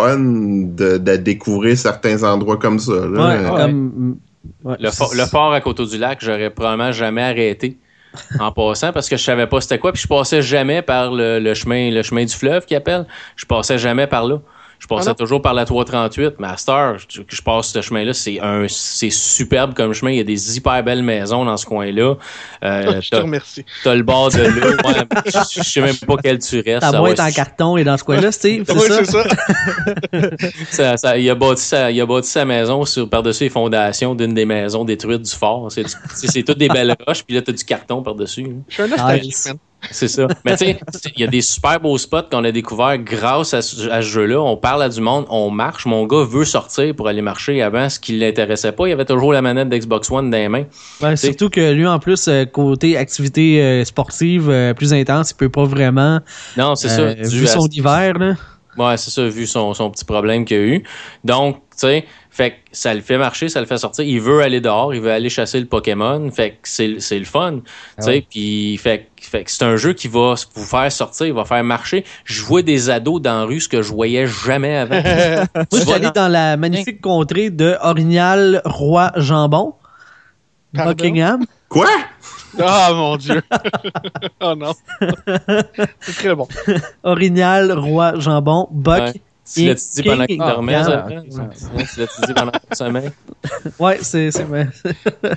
fun de, de découvrir certains endroits comme ça, là. Ouais, comme- ouais. Le, fort, le fort à côté du lac, j'aurais probablement jamais arrêté en passant parce que je savais pas c'était quoi. Puis je passais jamais par le, le chemin, le chemin du fleuve qui appelle. Je passais jamais par là. Je passais Ah toujours par la 338. Mais à cette heure, je, je passe ce chemin-là, c'est un c'est superbe comme chemin. Il y a des hyper belles maisons dans ce coin-là. Euh, je te t'as, remercie. t'as le bord de l'eau. Ouais, je, je sais même pas quel tu restes. Ta Ça boîte en carton est dans ce coin-là, Steve, c'est Oui, ça? c'est ça. Ça- ça- il, a bâti sa, il a bâti sa maison sur, par-dessus les fondations d'une des maisons détruites du fort. C'est, c'est, c'est toutes des belles roches, puis là, t'as du carton par-dessus. hein. Je suis un nostalgique, man. C'est ça. Mais tu sais, il y a des super beaux spots qu'on a découverts grâce à ce, jeu-là. On parle à du monde, on marche. Mon gars veut sortir pour aller marcher avant, ce qui l'intéressait pas. Il avait toujours la manette d'Xbox One dans les mains. Ouais, surtout que lui, en plus, euh, côté activité euh, sportive euh, plus intense, il peut pas vraiment. Non, c'est euh, ça. Vu à- son hiver, là. Ouais, c'est ça, vu son, son petit problème qu'il a eu. Donc, tu sais, fait que ça le fait marcher, ça le fait sortir. Il veut aller dehors, il veut aller chasser le Pokémon. Fait que c'est c'est le fun. Tu sais, puis fait, que- fait que c'est un jeu qui va vous faire sortir, il va faire marcher. Je vois des ados dans la rue, ce que je voyais jamais avant. Moi, je suis vas allé dans- dans la magnifique contrée de Orignal Roi Jambon. Pardon? Buckingham. Quoi? Ah, mon Dieu. oh non. c'est très bon. Orignal Roi Jambon. Buck. Ouais. Tu l'as dit pendant qu'il King. dormait, Ouais, ça- Tu l'as dit pendant qu'il sommeil? Ouais, c'est. c'est ouais.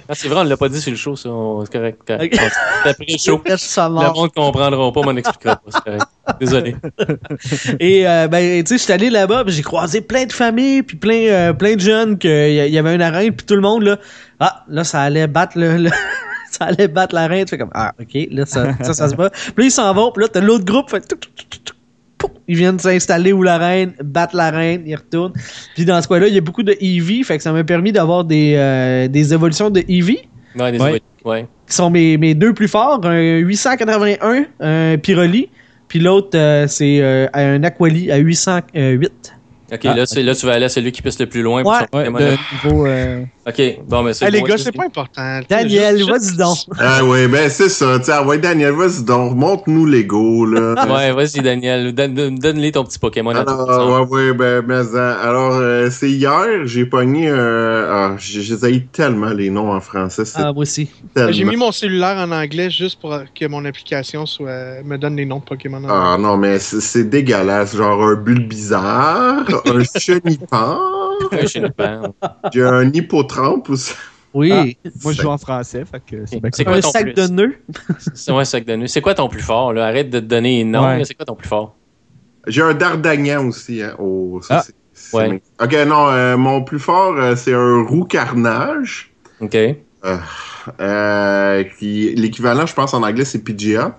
Ah, c'est vrai, on l'a pas dit sur le show, ça. C'est correct. correct. Ok. On- C'est après le show. Le monde comprendra pas, on expliquera pas. C'est correct. Désolé. Et euh, ben, tu sais, je suis allé là-bas, puis j'ai croisé plein de familles, puis plein, euh, plein de jeunes, qu'il y, y avait une arène, puis tout le monde, là, ah, là, ça allait battre le... le- ça allait battre l'arène. Tu fais comme, ah, OK, là, ça, ça, ça se bat. Puis là, ils s'en vont, puis là, t'as l'autre groupe, fait... tuc, tuc, tuc, tuc, tuc, pouf, Ils viennent s'installer où la reine, battent la reine, ils retournent. Puis dans ce coin-là, il y a beaucoup de Eevee, fait que ça m'a permis d'avoir des, euh, des évolutions de Eevee Ouais, désolé. Ouais. qui sont mes, mes deux plus forts, un 881, un Pyroli, puis l'autre, euh, c'est euh, un Aquali à 808. Ok, Ah, là, c'est- là, tu vas aller à celui qui pisse le plus loin. pour Ouais. son Ouais, niveau. Euh, Ok, bon, mais c'est Hey, les gars, c'est- pas important. Daniel, vas-y donc. Ah ouais, ben c'est ça. Sais, ah ouais, Daniel, vas-y donc, montre-nous Lego, là. Ouais, vas-y, Daniel. Donne- donne- Donne-les ton petit Pokémon. Alors, ouais, ouais, ben, mais, hein, alors, euh, c'est hier, j'ai pogné un... Ah, j'ai tellement les noms en français, Ah, moi aussi. tellement... J'ai mis mon cellulaire en anglais juste pour que mon application soit me donne les noms de Pokémon. en Ah non, mais c'est dégueulasse. Genre un Bulbizarre, un Chenipan, J'ai un Hippotrampe aussi. Oui. moi, je joue en français, fait que c'est quoi un ton sac plus? de nœuds. C'est ouais, sac de nœuds. C'est quoi ton plus fort, là? Arrête de te donner noms. Ouais. C'est quoi ton plus fort? J'ai un Dardagnan aussi. Hein. Oh, ça, Ah, ouais. Ok, non, euh, mon plus fort, euh, c'est un roux carnage. Ok. Euh, qui L'équivalent, je pense, en anglais, c'est Pidgeot.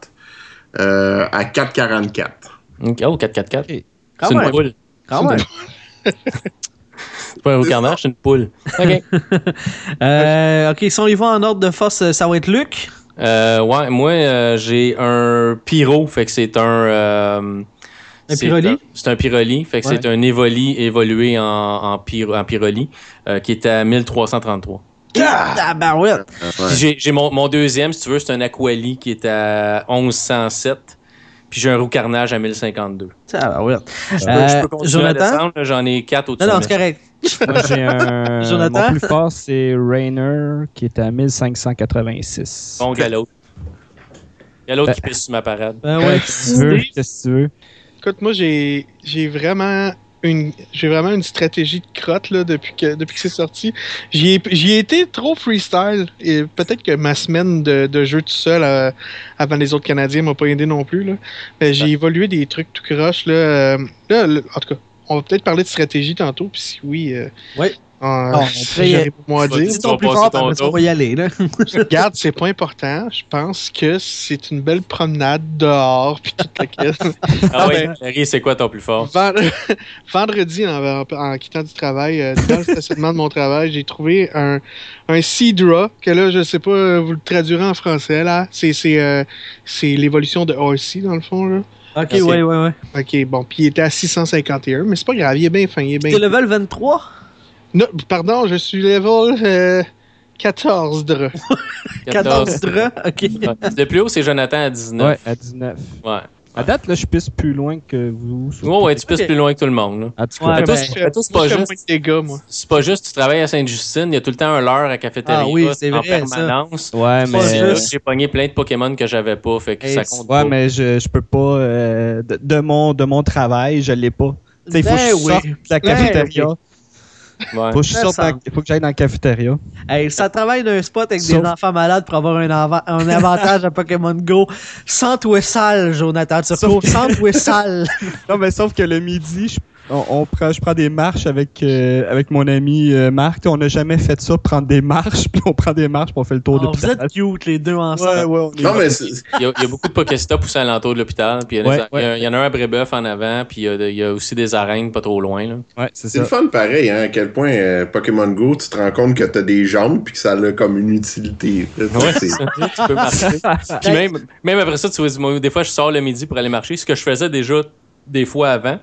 Euh, à 4,44. Ok. Oh, 4-4-4. Ok. Quand C'est une. Quand même. C'est pas un carnage, c'est une poule. Ok. Euh, ok, si on y va en ordre de force, ça va être Luc. Euh, ouais, moi, euh, j'ai un pyro, fait que c'est un. euh, Un c'est pyroli? C'est un pyroli, fait que Ouais. c'est un évoli évolué en, en, pyro- en pyroli, euh, qui est à 1333. Ah, bah ouais. J'ai j'ai mon, mon deuxième, si tu veux, c'est un Aquali qui est à 1107. Puis j'ai un roux carnage à 1052. Ah, bah ouais. Je peux, Euh, je peux continuer Jonathan? j'en ai quatre au-dessus. Non, non, c'est correct. Moi, j'ai un. Jonathan? Mon plus fort, c'est Rainer, qui est à 1586. Bon, il y a l'autre. Il y a l'autre qui pisse sur ma parade. Ben ouais. Qu'est-ce que tu veux? Qu'est-ce que tu veux? Écoute, moi, j'ai j'ai vraiment une, j'ai vraiment une stratégie de crotte là, depuis que, depuis que c'est sorti. J'y ai, été trop freestyle et peut-être que ma semaine de, de jeu tout seul euh, avant les autres Canadiens m'a pas aidé non plus. Là. Mais j'ai évolué des trucs tout croche. Là, Euh, là, en tout cas, on va peut-être parler de stratégie tantôt. Puis si oui, euh, Oui. Bon, mot à Vas-y. dire. C'est ton plus fort, ton on va y aller. Là. Regarde, c'est pas important. Je pense que c'est une belle promenade dehors puis toute la caisse. Ah ouais, ben- Larry, c'est quoi ton plus fort? Vend- Vendredi, en, en- en quittant du travail, euh, dans le stationnement de mon travail, j'ai trouvé un, un Seadra, que là, je sais pas, vous le traduirez en français, là. C'est c'est, euh, c'est l'évolution de Horsey, dans le fond, là. Ok, ouais, ouais, ouais. Ok, bon, puis il était à 651, mais c'est pas grave, il est bien fin, il est bien... T'es level 23? Non, pardon, je suis level euh, 14, Dra. 14 draps? Ok. Le plus haut, c'est Jonathan à 19. Ouais, à 19. Ouais. À date, là, je pisse plus loin que vous. surtout. Ouais, ouais, tu pisses plus loin que tout le monde. là. Ouais, ben, c'est- pas je juste. moi. C'est pas juste, tu travailles à Sainte-Justine, il y a tout le temps un leurre à cafétéria Ah oui, c'est en vrai, ça. permanence. ouais, mais. là j'ai pogné plein de Pokémon que j'avais pas, fait que Hey, ça compte Ouais, pas. mais je, je peux pas. euh, de, de mon, de mon travail, je l'ai pas. Tu sais, il faut Ben que je oui. sorte de la Ben cafétéria. Ouais. Faut que je Ça sorte dans- semble. faut que j'aille dans la cafétéria. Hey, ça travaille d'un spot avec Sauf- des enfants malades pour avoir un, ava- un avantage à Pokémon Go. Sans toi sale, Jonathan Turcot. Sans toi sale. Non, mais sauf que le midi, je, on, on prend, je prends des marches avec, euh, avec mon ami euh, Marc. On n'a jamais fait ça, prendre des marches, puis on prend des marches, puis on fait le tour Oh, de vous êtes cute, les deux ensemble. Ouais, ouais, on est- Non, mais Il y, a, il y a beaucoup de Pokéstop aussi alentour de l'hôpital. Puis il y, Ouais, il il en a un à Brébeuf en avant. Puis il y a, il y a aussi des arènes pas trop loin. Là. C'est le fun pareil, hein, à quel point euh, Pokémon Go, tu te rends compte que t'as des jambes puis que ça a comme une utilité. Tu peux marcher. Puis même, même après ça, tu vois, des fois, je sors le midi pour aller marcher. Ce que je faisais déjà des fois avant.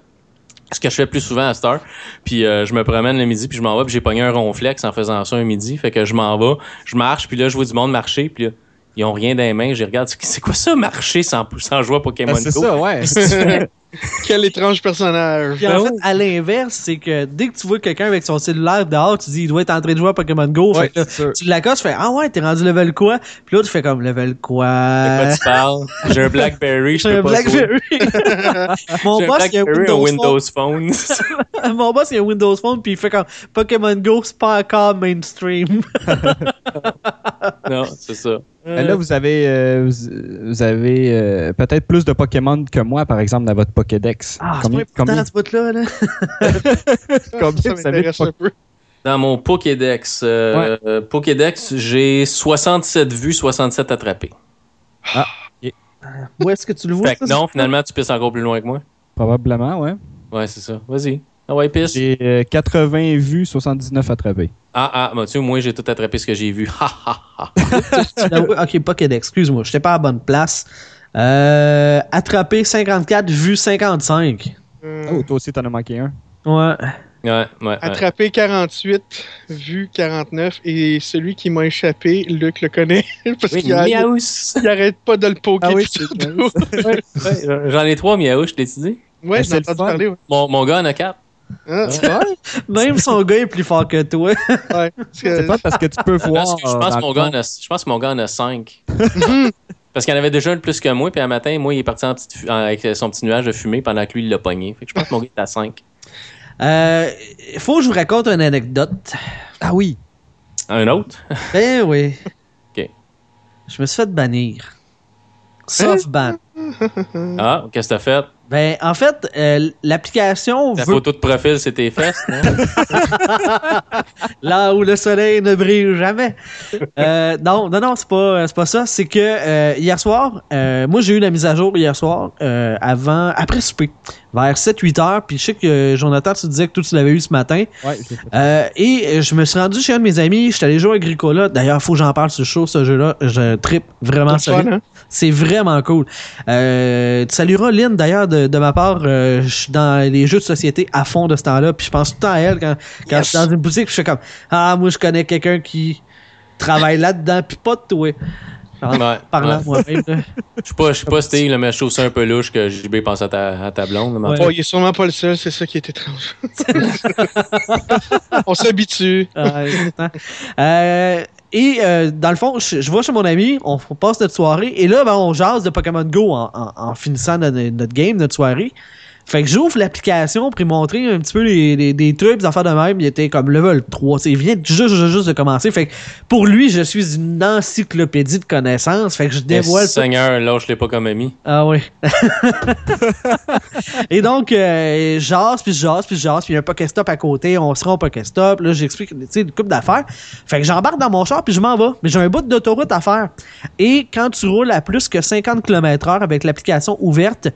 Ce que je fais plus souvent à cette heure. Puis euh, je me promène le midi, puis je m'en vais, puis j'ai pogné un ronflex en faisant ça un midi. Fait que je m'en vais, je marche, puis là, je vois du monde marcher, puis là, ils ont rien dans les mains. Je regarde, c'est- c'est quoi ça, marcher sans, sans jouer à Pokémon Ben, c'est Go? ça, ouais. Quel étrange personnage. Puis en fait, à l'inverse, c'est que dès que tu vois quelqu'un avec son cellulaire dehors, tu dis il doit être en train de jouer à Pokémon Go. Ouais, fait que là, tu l'accostes, tu fais Ah ouais, t'es rendu level quoi? Puis l'autre fait comme level De quoi? quoi tu parles? J'ai un Blackberry, je peux un pas. Blackberry. Mon boss, il a un Windows. Phone. Mon boss, il a un Windows Phone, puis il fait comme Pokémon Go, c'est pas encore mainstream. non, c'est ça. Mais là, vous avez, euh, vous, avez euh, peut-être plus de Pokémon que moi, par exemple, dans votre Pokédex. Ah, c'est combien, important combien, ce bout-là. Là. combien Ça vous avez de m'intéresse un peu. Dans mon Pokédex, euh, euh, Pokédex, j'ai 67 vues, 67 attrapés. Où est-ce que tu le vois? Fait que ça? non, finalement, tu pisses encore plus loin que moi. Probablement, ouais. Ouais, c'est ça. Vas-y. Ah ouais. J'ai euh, 80 vues, 79 attrapés. Ah, ah, tu sais, moi, j'ai tout attrapé ce que j'ai vu. Ha, ha, ha. Ok, Pokédex, excuse-moi, j'étais pas à la bonne place. Euh, attrapé 54, vu 55. Euh, Oh, toi aussi, t'en as manqué un. Ouais. Ouais, ouais, ouais. Attrapé 48, vu 49, et celui qui m'a échappé, Luc le connaît, parce Oui, qu'il arrête, Miaous. il arrête pas de le poker. Ah oui, J'en ai trois Miaous, je t'ai dit. Ouais, j'ai entendu parler. Ouais. Mon, mon gars en a quatre. Ouais, Même son gars est plus fort que toi. ouais. C'est pas parce que tu peux voir. Parce que je euh, pense dans que mon le gars fond. en a, je pense que mon gars en a cinq. Mhm. Parce qu'il y en avait déjà un de plus que moi, puis un matin, moi, il est parti en petite fu- en- avec son petit nuage de fumée pendant que lui, il l'a pogné. Fait que je pense que mon gars est à 5. Euh, faut que je vous raconte une anecdote. Ah oui. Un autre? Ben oui. Ok. Je me suis fait bannir. Sauf ban. Ah, qu'est-ce que t'as fait? Ben, en fait, euh, l'application Ta veut photo de profil, c'est tes fesses, non? là où le soleil ne brille jamais. Euh, non, non, non, c'est pas, c'est pas ça. C'est que euh, hier soir, euh, moi j'ai eu la mise à jour hier soir, euh, avant, après souper, vers 7-8 heures. Puis je sais que Jonathan, tu disais que toi tu l'avais eu ce matin. Ouais, ça. Euh, et je me suis rendu chez un de mes amis, j'étais allé jouer à Agricola. D'ailleurs, faut que j'en parle sur le show, ce jeu-là. Je trippe vraiment hein? C'est vraiment cool. Euh, tu salueras Lynn d'ailleurs de, de ma part. euh, je suis dans les jeux de société à fond de ce temps-là. Puis je pense tout le temps à elle quand, quand je suis dans une boutique. puis Je suis comme Ah, moi je connais quelqu'un qui travaille là-dedans. Puis pas de toi. En Ouais, parlant ouais. moi-même. Je sais pas, je sais pas, Steve, mais je trouve ça un peu louche que JB pense à ta, à ta blonde. Ouais. Oh, il est sûrement pas le seul, c'est ça qui est étrange. On s'habitue. Euh, et euh, dans le fond, je, je chez mon ami, on, on passe notre soirée, et là, ben, on jase de Pokémon Go en, en- en finissant notre, notre game, notre soirée. Fait que j'ouvre l'application pour lui montrer un petit peu les, les- des trucs, des affaires de même. Il était comme level 3. Il vient juste, juste, juste de commencer. Fait que pour lui, je suis une encyclopédie de connaissances. Fait que je dévoile tout Seigneur, lâche-les pas comme ami. ah oui. Et donc, euh, jase, puis jase, puis jase, puis il y a un Pokéstop à côté, on se rend au Pokéstop, là, j'explique, tu sais, une couple d'affaires. Fait que j'embarque dans mon char, puis je m'en vais. Mais j'ai un bout d'autoroute à faire. Et quand tu roules à plus que 50 km h avec l'application ouverte,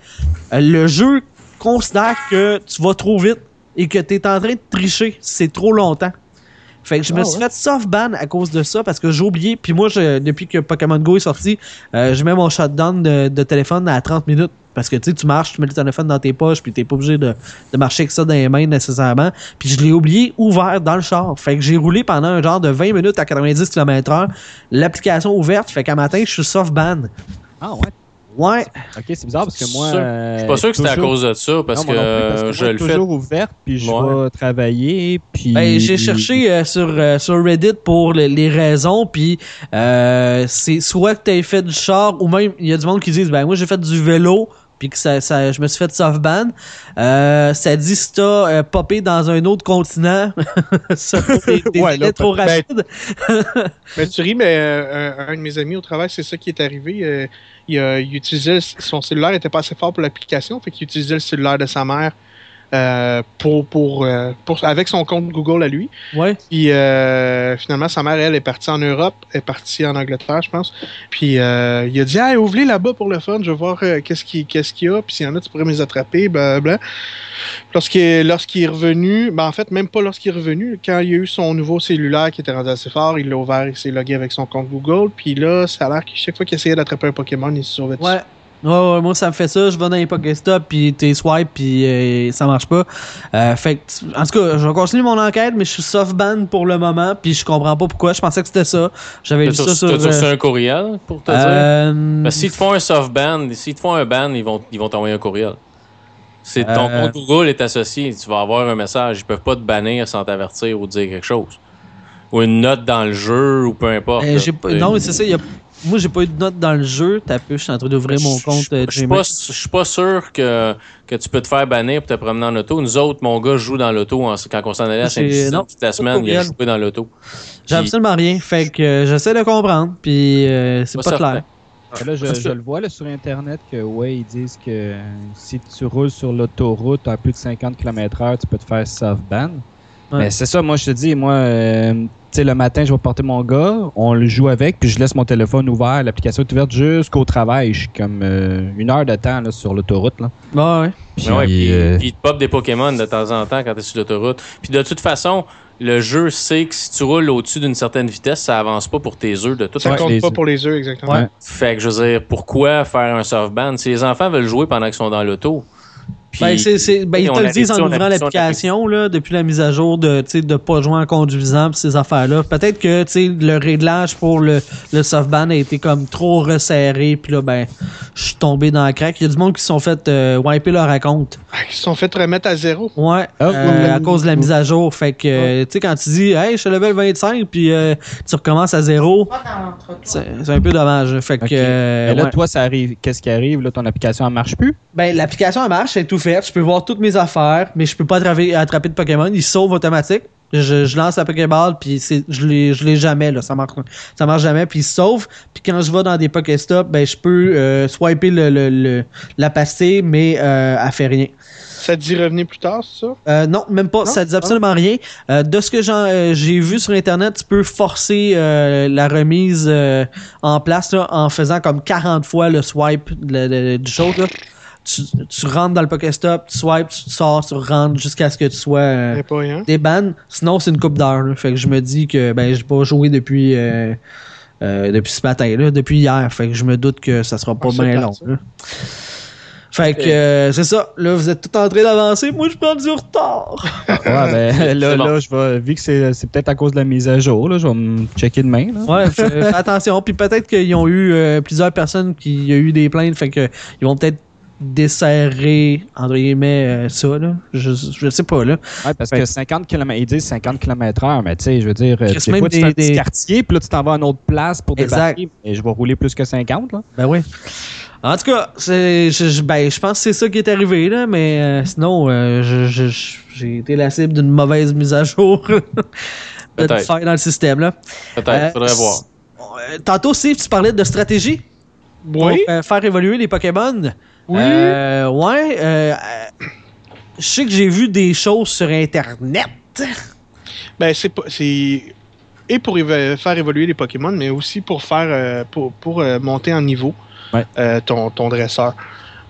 euh, le jeu considère que tu vas trop vite et que tu es en train de tricher. C'est trop longtemps. Fait que je me Ah suis ouais. fait soft ban à cause de ça parce que j'ai oublié. Puis moi, je- depuis que Pokémon Go est sorti, euh, je mets mon shutdown de, de téléphone à 30 minutes. Parce que tu sais, tu marches, tu mets le téléphone dans tes poches, puis t'es pas obligé de, de marcher avec ça dans les mains nécessairement. Puis je l'ai oublié ouvert dans le char. Fait que j'ai roulé pendant un genre de 20 minutes à 90 km/h. L'application ouverte, fait qu'à matin, je suis soft ban. Ah ouais. Ouais. Ok, c'est bizarre parce que moi. Euh, Je suis pas sûr que c'était à cause de ça, parce Non, que non plus, parce que euh, je le fais. toujours ouverte, puis je Ouais. vais travailler, puis. Ben, j'ai cherché euh, sur, euh, sur Reddit pour le- les raisons, puis euh, c'est soit que t'as fait du char, ou même, il y a du monde qui disent, ben moi j'ai fait du vélo, puis que ça, ça, je me suis fait soft ban. Euh, ça dit si t'as euh, popé dans un autre continent, ça fait des, des Ouais, délais là, trop ben, rapides. Mais tu ris, mais euh, un, un de mes amis au travail, c'est ça qui est arrivé. il, utilisait son cellulaire était pas assez fort pour l'application, fait qu'il utilisait le cellulaire de sa mère pour, pour, euh, pour- avec son compte Google à lui. Ouais. Puis euh, finalement, sa mère, elle, est partie en Europe, elle est partie en Angleterre, je pense. Puis euh, il a dit Hey, ouvre-les là-bas pour le fun, je vais voir euh, qu'est-ce qu'il y a, puis s'il y en a, tu pourrais me les attraper, blablabla. Lorsqu'il lorsqu'il est revenu, ben en fait, même pas lorsqu'il est revenu, quand il a eu son nouveau cellulaire qui était rendu assez fort, il l'a ouvert, il s'est logué avec son compte Google, puis là, ça a l'air que chaque fois qu'il essayait d'attraper un Pokémon, il se sauvait dessus. Ouais. Ouais, ouais, moi ça me fait ça, je vais dans les Pokéstop puis t'es swipe puis euh, ça marche pas. Euh, fait que, tu- en tout cas, je vais continuer mon enquête, mais je suis soft ban pour le moment puis je comprends pas pourquoi. Je pensais que c'était ça. J'avais lu ça sur. t'as reçu euh, un courriel pour te dire? euh, que s'ils te font un soft ban, s'ils te font un ban, ils vont ils vont t'envoyer un courriel. C'est ton compte Google est associé, tu vas avoir un message. Ils peuvent pas te bannir sans t'avertir ou te dire quelque chose. Ou une note dans le jeu ou peu importe. euh, pas- non, c'est ça. il y a- moi, j'ai pas eu de note dans le jeu. T'as pu, je suis en train d'ouvrir mon Je- compte je- euh, Je suis pas, je suis pas sûr que, que tu peux te faire bannir pour te promener en auto. Nous autres, mon gars joue dans l'auto quand on s'en allait à non, toute la semaine, il a joué dans l'auto. J'ai absolument rien. Fait que euh, j'essaie de comprendre. Puis euh, c'est Pas clair. Là, je, je le vois là, sur Internet que, ouais, ils disent que si tu roules sur l'autoroute à plus de 50 km/h, tu peux te faire soft ban. Ouais. Mais c'est ça, moi, je te dis, moi, euh, sais, le matin, je vais porter mon gars, on le joue avec, puis je laisse mon téléphone ouvert, l'application est ouverte jusqu'au travail. Je suis comme euh, une heure de temps là, sur l'autoroute. Là. Ouais, ouais. Puis, Mais ouais, puis, euh, puis il te pop des Pokémon de temps en temps quand tu es sur l'autoroute. Puis de toute façon, le jeu sait que si tu roules au-dessus d'une certaine vitesse, ça avance pas pour tes œufs de toute Ça façon. compte les pas pour les œufs, exactement. Ouais. Fait que je veux dire, pourquoi faire un soft ban? Si les enfants veulent jouer pendant qu'ils sont dans l'auto. Puis, Ben, c'est, c'est- ben, ils te le disent en ouvrant l'application, là, depuis la mise à jour de, tu sais, de pas jouer en conduisant pis ces affaires-là. Peut-être que, tu sais, le réglage pour le, le softban a été comme trop resserré, puis là, ben, je suis tombé dans la craque. Il y a du monde qui se sont fait euh, wiper leur raconte. Ah, Ils se sont fait remettre à zéro. Ouais, Ah, euh, ouais. à cause de la mise à jour. Fait que, tu sais, quand tu dis, hey, je suis level 25, puis euh, tu recommences à zéro, c'est, c'est un peu dommage. Fait que, euh, là, ouais. toi, ça arrive. Qu'est-ce qui arrive? Là, ton application, elle marche plus? Ben, l'application elle marche, c'est tout Je peux voir toutes mes affaires, mais je peux pas attraper, attraper de Pokémon. Il sauve automatique. Je, je lance la Pokéball, puis je l'ai, je l'ai jamais, là. Ça marche, ça marche jamais, puis il sauve. Puis quand je vais dans des Pokéstops, ben, je peux euh, swiper le, le, le- la pastille, mais euh, elle fait rien. Ça te dit revenir plus tard, c'est ça? Euh, non, même pas. Non? Ça dit absolument rien. Euh, de ce que j'en- j'ai vu sur Internet, tu peux forcer euh, la remise en place là, en faisant comme 40 fois le swipe de- de- du. Là. Tu, tu rentres dans le Pokéstop, tu swipes, tu sors, tu rentres jusqu'à ce que tu sois euh, pas des bannes. Sinon, c'est une coupe d'heure. Fait que je me dis que ben j'ai pas joué depuis euh, euh, depuis ce matin, là, depuis hier. Fait que je me doute que ça sera pas Ah, bien long. là. Fait que euh, c'est ça. Là, vous êtes tout en train d'avancer. Moi, je prends du retard. Ouais, ben là, bon. là, je vais, vu que c'est, c'est peut-être à cause de la mise à jour, là, je vais me checker demain. Là. Ouais, fais, attention. Puis peut-être qu'ils ont eu euh, plusieurs personnes qui a eu des plaintes, fait que ils vont peut-être desserrer entre guillemets euh, ça là. Je, je sais pas là. Ouais, parce Fait- que 50 km, ils disent 50 km heure, mais tu sais, je veux dire, des même fois, tu des- fais un petit des- quartier, puis là, tu t'en vas à une autre place pour Exact. débarquer, et je vais rouler plus que 50, là. Ben oui. En tout cas, je, je- ben, je pense que c'est ça qui est arrivé, là, mais euh, sinon, euh, j'ai été la cible d'une mauvaise mise à jour de faille dans le système. Là. Peut-être, Euh, faudrait voir. Tantôt, Steve, tu parlais de stratégie Oui. euh, faire évoluer les Pokémon. Oui. Euh, ouais. euh, je sais que j'ai vu des choses sur Internet. Ben, c'est pas. C'est. Et pour faire évoluer les Pokémon, mais aussi pour faire. euh, pour pour euh, monter en niveau Ouais. euh, ton, ton dresseur.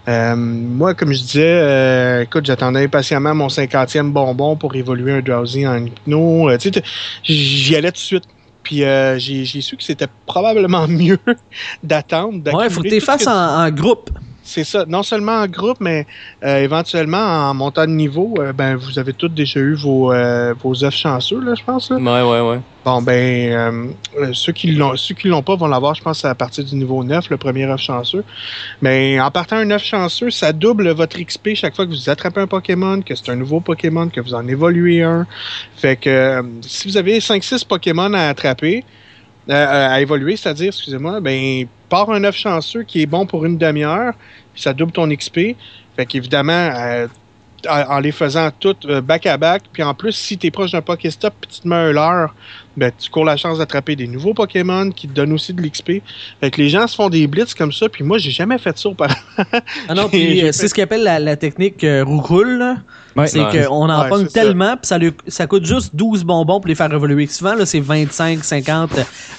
Moi, comme je disais, écoute, j'attendais impatiemment mon 50e bonbon pour évoluer un Drowsy en hypno. J'y allais tout de suite. Puis euh, j'ai su que c'était probablement mieux d'attendre. Ouais, faut que tu fasses en groupe. C'est ça. Non seulement en groupe, mais euh, éventuellement en montant de niveau, euh, ben vous avez tous déjà eu vos, euh, vos œufs chanceux, là, je pense. là. Ouais, ouais, ouais. Bon, ben, ceux qui l'ont ceux qui l'ont pas vont l'avoir, je pense, à partir du niveau 9, le premier œuf chanceux. Mais en partant un œuf chanceux, ça double votre XP chaque fois que vous attrapez un Pokémon, que c'est un nouveau Pokémon, que vous en évoluez un. Fait que si vous avez 5-6 Pokémon à attraper, à évoluer, c'est-à-dire, excusez-moi, ben, part un œuf chanceux qui est bon pour une demi-heure, puis ça double ton XP. Fait qu'évidemment, euh, en les faisant toutes euh, back à back, puis en plus, si tu es proche d'un Pokéstop puis tu te mets un leurre, ben, tu cours la chance d'attraper des nouveaux Pokémon qui te donnent aussi de l'XP. Fait que les gens se font des blitz comme ça, puis moi, j'ai jamais fait ça auparavant. Ah non, puis euh, fait- c'est ce qu'ils appelle la, la technique euh, roucoule. Ouais. c'est Ouais. qu'on en Ouais, pogne tellement, puis ça, lui- ça coûte juste 12 bonbons pour les faire évoluer. Souvent, là, c'est 25, 50.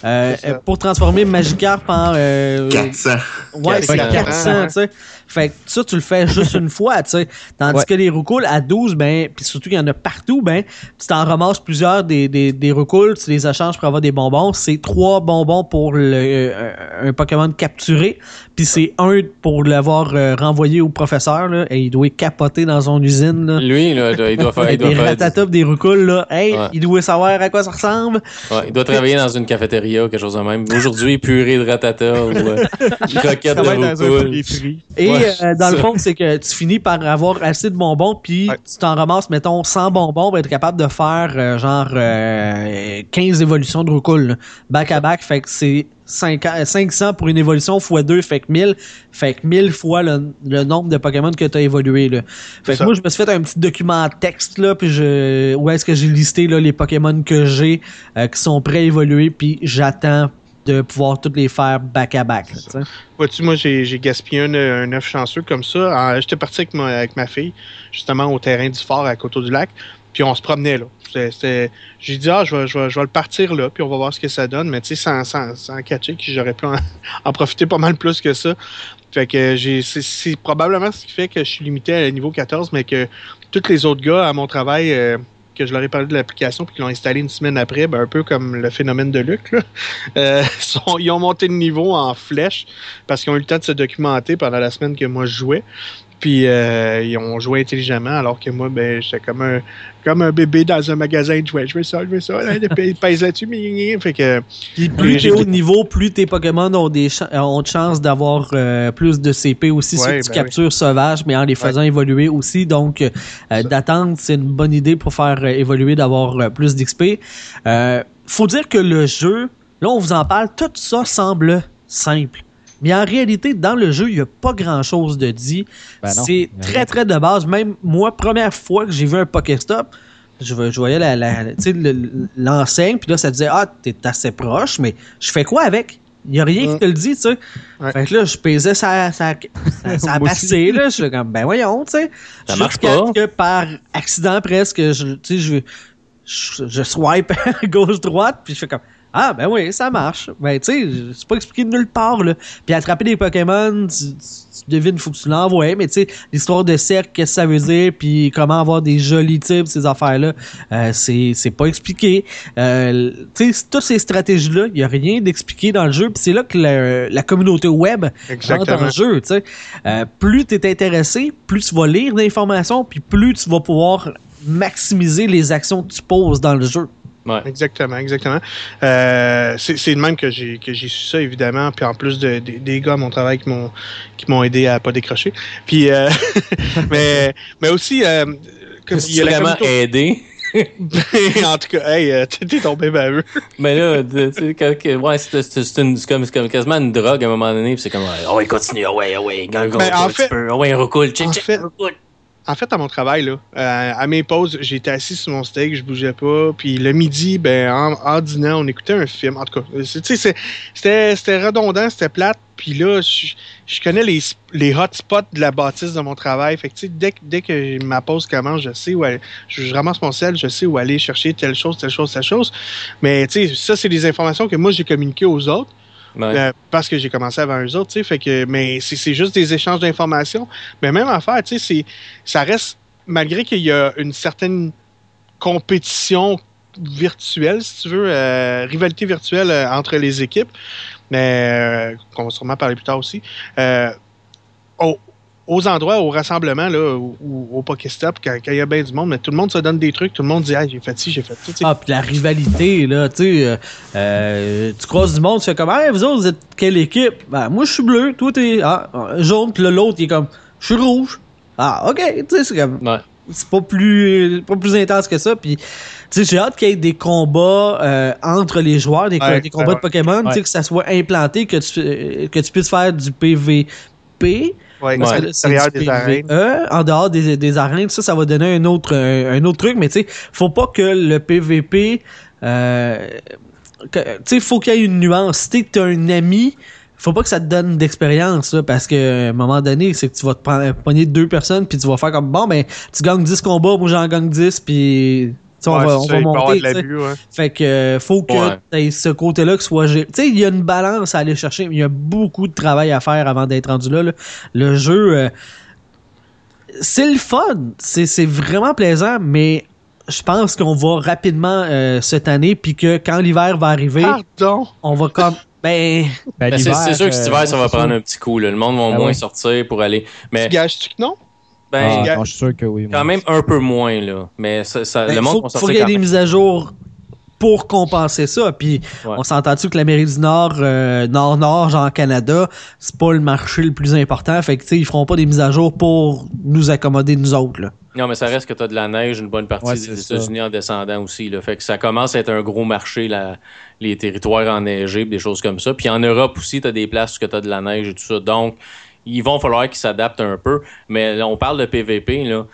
euh, euh, pour transformer Magikarp en... euh, 400. Ouais, c'est 400, 400, ouais. tu sais. Fait que ça, tu le fais juste une fois, tu sais. Tandis Ouais. que les roucoules à 12, ben, puis surtout qu'il y en a partout, ben, tu t'en ramasses plusieurs des, des, des roucoules, tu les échanges pour avoir des bonbons. C'est trois bonbons pour le, euh, un Pokémon capturé, puis c'est un pour l'avoir euh, renvoyé au professeur, là, et il doit capoter dans son usine, là. Lui, là, il doit faire. Il Avec doit, des faire des roucoules, là. Hey, Ouais. il doit savoir à quoi ça ressemble. ouais, il doit travailler dans une cafétéria ou quelque chose de même. Aujourd'hui, purée de ratata ou euh, croquette de roucoule. Et Ouais, euh, dans le fond, c'est que tu finis par avoir assez de bonbons, puis Ouais. tu t'en ramasses, mettons, 100 bonbons, pour être capable de faire euh, genre euh, 15 évolutions de roucoule. là. Back à back, fait que c'est 5 euh, 500 pour une évolution x 2, fait que 1000, fait que 1000 fois le, le nombre de Pokémon que tu as évolué. Là. Fait que moi, je me suis fait un petit document en texte, là, puis je, où est-ce que j'ai listé là, les Pokémon que j'ai euh, qui sont prêts à évoluer, puis j'attends de pouvoir toutes les faire back à back. Vois-tu, moi, j'ai gaspillé un, un œuf chanceux comme ça. En- J'étais parti avec ma, avec ma fille, justement, au terrain du fort à Coteau du Lac. Puis on se promenait là. J'ai dit, ah, je vais, je, vais, je vais le partir là, puis on va voir ce que ça donne. Mais tu sais, sans, sans, sans catcher, j'aurais pu en, profiter pas mal plus que ça. Fait que j'ai c'est- probablement ce qui fait que je suis limité à niveau 14, mais que tous les autres gars à mon travail, euh, que je leur ai parlé de l'application puis qu'ils l'ont installé une semaine après, ben, un peu comme le phénomène de Luc, là, euh, ils ont monté de niveau en flèche parce qu'ils ont eu le temps de se documenter pendant la semaine que moi je jouais. Puis euh, ils ont joué intelligemment, alors que moi, ben, j'étais comme un, comme un bébé dans un magasin de jouets. Je veux ça, je veux ça. Là, il pèse là-dessus, fait que Puis plus Oui, t'es haut de niveau, plus tes Pokémon ont des euh, ont de chances d'avoir euh, plus de CP aussi Ouais, si tu ben captures sauvages, mais en les faisant évoluer aussi. Donc, euh, d'attendre, c'est une bonne idée pour faire euh, évoluer, d'avoir euh, plus d'XP. Euh, faut dire que le jeu, là, on vous en parle, tout ça semble simple. Mais en réalité, dans le jeu, il n'y a pas grand-chose de dit. Ben c'est très, très de base. Même moi, première fois que j'ai vu un Pokéstop, je, je voyais la, la- l'enseigne, puis là, ça disait Ah, t'es assez proche, mais je fais quoi avec Il n'y a rien qui te le dit, tu sais. Ouais. Fait que là, je pesais ça, ça, ça, ça Moi passé, là. Je suis comme, ben voyons, tu sais. Ça marche pas. que par accident presque, je, tu sais, je, je, je swipe gauche-droite, puis je fais comme, ah, ben oui, ça marche. Ben, tu sais, c'est pas expliqué de nulle part, là. Puis attraper des Pokémon, tu, tu- tu devines, faut que tu l'envoies, mais tu sais, l'histoire de cercle, qu'est-ce que ça veut dire, puis comment avoir des jolis types, ces affaires-là, euh, c'est c'est pas expliqué. Euh, tu sais, toutes ces stratégies-là, il y a rien d'expliqué dans le jeu, puis c'est là que la, la communauté web rentre exactement. en jeu, tu sais. Euh, plus tu es intéressé, plus tu vas lire d'informations, puis plus tu vas pouvoir maximiser les actions que tu poses dans le jeu. Ouais. Exactement, exactement. Euh, c'est c'est de même que j'ai que j'ai su ça, évidemment. Puis en plus de, des- des gars à mon travail qui m'ont qui m'ont aidé à pas décrocher. Puis euh, mais mais aussi euh, comme C'est il y a la vraiment aidé. en tout cas, hey, euh, t'es tombé baveux. Mais là, que- ouais, c'est c'est- c'est une- c'est comme, c'est comme quasiment une drogue à un moment donné, puis c'est comme, ah ouais, continue, ah ouais, ah ouais, gang, Ben, en un fait- petit peu, ah ouais, recule, check, en check, fait- recule. En fait, à mon travail, là, euh, à mes pauses, j'étais assis sur mon steak, je bougeais pas. Puis le midi, ben, en, en dînant, on écoutait un film. En tout cas, c'est- c'était redondant, c'était plate. Puis là, je, je connais les, les hotspots de la bâtisse de mon travail. Fait que, dès, dès que ma pause commence, je sais où aller. Je, je ramasse mon sel, je sais où aller chercher telle chose, telle chose, telle chose. Mais, ça, c'est des informations que moi, j'ai communiquées aux autres. Euh, parce que j'ai commencé avant eux autres, tu sais, fait que, mais c'est juste des échanges d'informations. Mais même affaire, tu sais, ça reste, malgré qu'il y a une certaine compétition virtuelle, si tu veux, euh, rivalité virtuelle euh, entre les équipes, mais qu'on va sûrement parler plus tard aussi, au- aux endroits, au rassemblement, là, ou au Pokéstop, quand quand il y a bien du monde, mais tout le monde se donne des trucs, tout le monde dit, ah, j'ai fait ci, j'ai fait ça. tu sais. Ah, puis la rivalité, là, tu sais, euh, euh, tu croises du monde, tu fais comme, hey, vous autres, vous êtes quelle équipe? Ben, moi, je suis bleu, toi, t'es ah, jaune, puis là, l'autre, il est comme, je suis rouge. Ah, ok, tu sais, c'est comme, Ouais. c'est pas plus, pas plus intense que ça, puis, tu sais, j'ai hâte qu'il y ait des combats euh, entre les joueurs, des, Ouais, des combats de Pokémon, tu sais, Ouais. que ça soit implanté, que tu, euh, que tu puisses faire du PVP. Ouais, Parce à que là, c'est l'intérieur du des arènes. PVE, en dehors des, des arènes, ça, ça va donner un autre, un, un autre truc, mais tu sais, faut pas que le PVP, euh, tu sais, faut qu'il y ait une nuance. Si t'es un ami, faut pas que ça te donne d'expérience, parce que à un moment donné, c'est que tu vas te prendre, pogner deux personnes, puis tu vas faire comme, bon, ben, tu gagnes 10 combats, moi j'en gagne 10, puis tu sais, on Ouais, va, c'est on ça, va il peut y avoir monter, de tu sais. l'abus, ouais. Fait que euh, faut que Ouais. ce côté-là qui soit géré. Tu sais, il y a une balance à aller chercher. mais Il y a beaucoup de travail à faire avant d'être rendu là. là. Le jeu, euh, c'est le fun. C'est c'est vraiment plaisant, mais je pense qu'on va rapidement euh, cette année, puis que quand l'hiver va arriver, Pardon? on va comme ben Ben, Ben, c'est l'hiver, c'est sûr que cet euh, hiver, ça va prendre un petit coup. là. Le monde va Ah moins ouais. sortir pour aller. Mais Tu gages-tu que non? Ben, Ah, non, je suis sûr que oui. moi. quand même un peu moins, là. Mais ça, ça- ben, le monde faut, faut qu'il y ait des mises à jour pour compenser ça. Puis Ouais. on s'entend-tu que l'Amérique du Nord, euh, Nord-Nord, genre Canada, c'est pas le marché le plus important. Fait que tu sais, ils feront pas des mises à jour pour nous accommoder nous autres. Là. Non, mais ça reste que tu as de la neige une bonne partie Ouais, des. États-Unis en descendant aussi. Là. Fait que ça commence à être un gros marché, la- les territoires enneigés, des choses comme ça. Puis en Europe aussi, tu as des places où tu as de la neige et tout ça. Donc, ils vont falloir qu'ils s'adaptent un peu. Mais là, on parle de PVP. Là.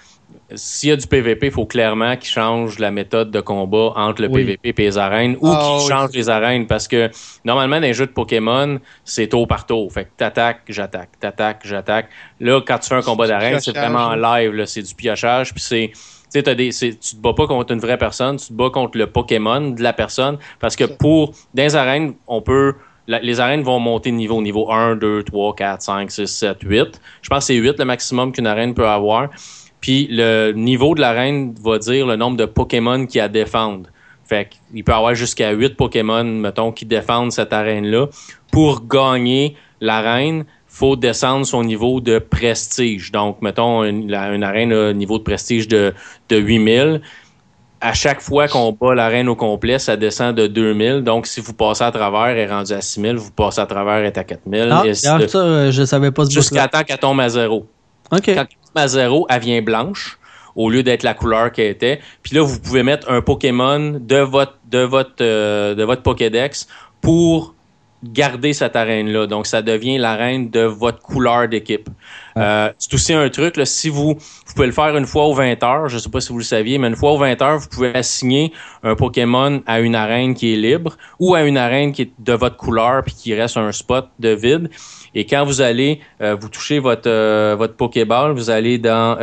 S'il y a du PVP, il faut clairement qu'ils changent la méthode de combat entre le Oui. PVP et les arènes ou Ah, qu'ils changent les arènes parce que normalement, dans les jeux de Pokémon, c'est tour par tour. Fait que t'attaques, j'attaque, t'attaques, j'attaque. Là, quand tu fais un combat d'arène, c'est vraiment en là. live, c'est du piochage, puis c'est tu sais, tu te bats pas contre une vraie personne, tu te bats contre le Pokémon de la personne, parce que pour, dans les arènes, on peut, les arènes vont monter de niveau, niveau 1, 2, 3, 4, 5, 6, 7, 8. Je pense que c'est 8 le maximum qu'une arène peut avoir. Puis le niveau de l'arène va dire le nombre de Pokémon a à défendre. Fait qu'il peut avoir jusqu'à 8 Pokémon, mettons, qui défendent cette arène-là. Pour gagner l'arène, faut descendre son niveau de prestige. Donc, mettons, une, arène a un niveau de prestige de 8000. À chaque fois qu'on bat l'arène au complet, ça descend de 2000. Donc, si vous passez à travers, elle est rendue à 6000. Vous passez à travers, elle est à 4000. Ah, et de- ça, euh, je savais pas ce Jusqu'à temps qu'elle tombe à zéro. OK. Quand elle tombe à zéro, elle vient blanche au lieu d'être la couleur qu'elle était. Puis là, vous pouvez mettre un Pokémon de votre, de votre, euh, de votre Pokédex pour garder cette arène-là. Donc, ça devient l'arène de votre couleur d'équipe. Euh, c'est aussi un truc, là, si vous, vous pouvez le faire une fois aux 20 heures, je sais pas si vous le saviez, mais une fois aux 20 heures, vous pouvez assigner un Pokémon à une arène qui est libre ou à une arène qui est de votre couleur puis qui reste un spot de vide. Et quand vous allez euh, vous toucher votre, euh, votre Pokéball, vous allez dans,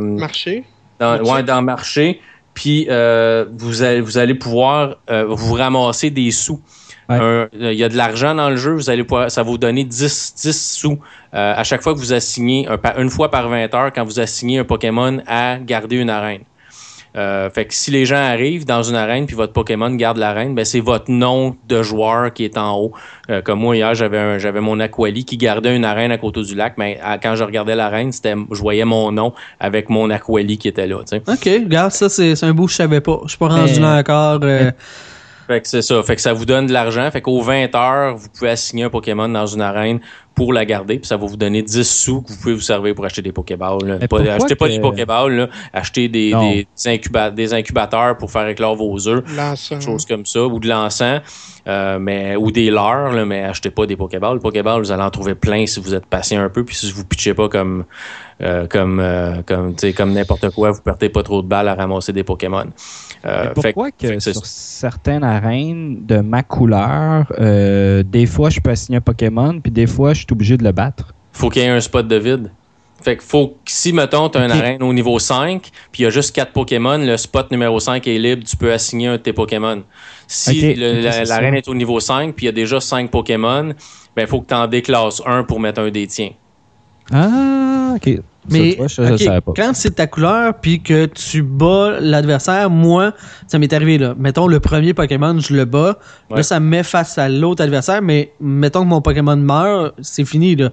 Marché. dans, Marché. ouais, dans marché, puis euh, vous, allez, vous allez pouvoir euh, vous ramasser des sous. Ouais. Un- Il y a de l'argent dans le jeu, vous allez pouvoir, ça va vous donner 10, 10 sous euh, à chaque fois que vous assignez, un, une fois par 20 heures, quand vous assignez un Pokémon à garder une arène. Euh, fait que si les gens arrivent dans une arène puis votre Pokémon garde l'arène, ben c'est votre nom de joueur qui est en haut. Euh, comme moi hier, j'avais j'avais mon Aquali qui gardait une arène à côté du lac, mais à- quand je regardais l'arène, c'était je voyais mon nom avec mon Aquali qui était là. tu sais. OK, regarde, ça, c'est c'est un bout que je savais pas. Je suis pas rendu là encore. euh, Fait que c'est ça. Fait que ça vous donne de l'argent. Fait qu'aux 20 heures, vous pouvez assigner un Pokémon dans une arène pour la garder, puis ça va vous donner 10 sous que vous pouvez vous servir pour acheter des Pokéballs. Pas- achetez pas des Pokéballs, là. achetez des, Non. des, incuba- des incubateurs pour faire éclore vos œufs, L'encens. des choses comme ça, ou de l'encens, euh, mais, ou des leurres, là, mais achetez pas des Pokéballs. Le Pokéball, vous allez en trouver plein si vous êtes patient un peu, puis si vous pitchez pas comme, euh, comme, euh, comme, tu sais, comme n'importe quoi, vous perdez pas trop de balles à ramasser des Pokémon. Euh, Mais fait pourquoi fait que sur certaines arènes de ma couleur, euh, des fois je peux assigner un Pokémon, puis des fois je suis obligé de le battre? faut qu'il y ait un spot de vide. Fait que faut que si, mettons, tu as une arène au niveau 5, puis il y a juste 4 Pokémon, le spot numéro 5 est libre, tu peux assigner un de tes Pokémon. Si la- l'arène est au niveau 5, puis il y a déjà 5 Pokémon, ben il faut que tu en déclasses un pour mettre un des tiens. Ah, ok. Mais ça, vois, ça, pas. quand c'est ta couleur puis que tu bats l'adversaire, moi, ça m'est arrivé là. Mettons le premier Pokémon, je le bats. Là, ça me met face à l'autre adversaire, mais mettons que mon Pokémon meurt, c'est fini là.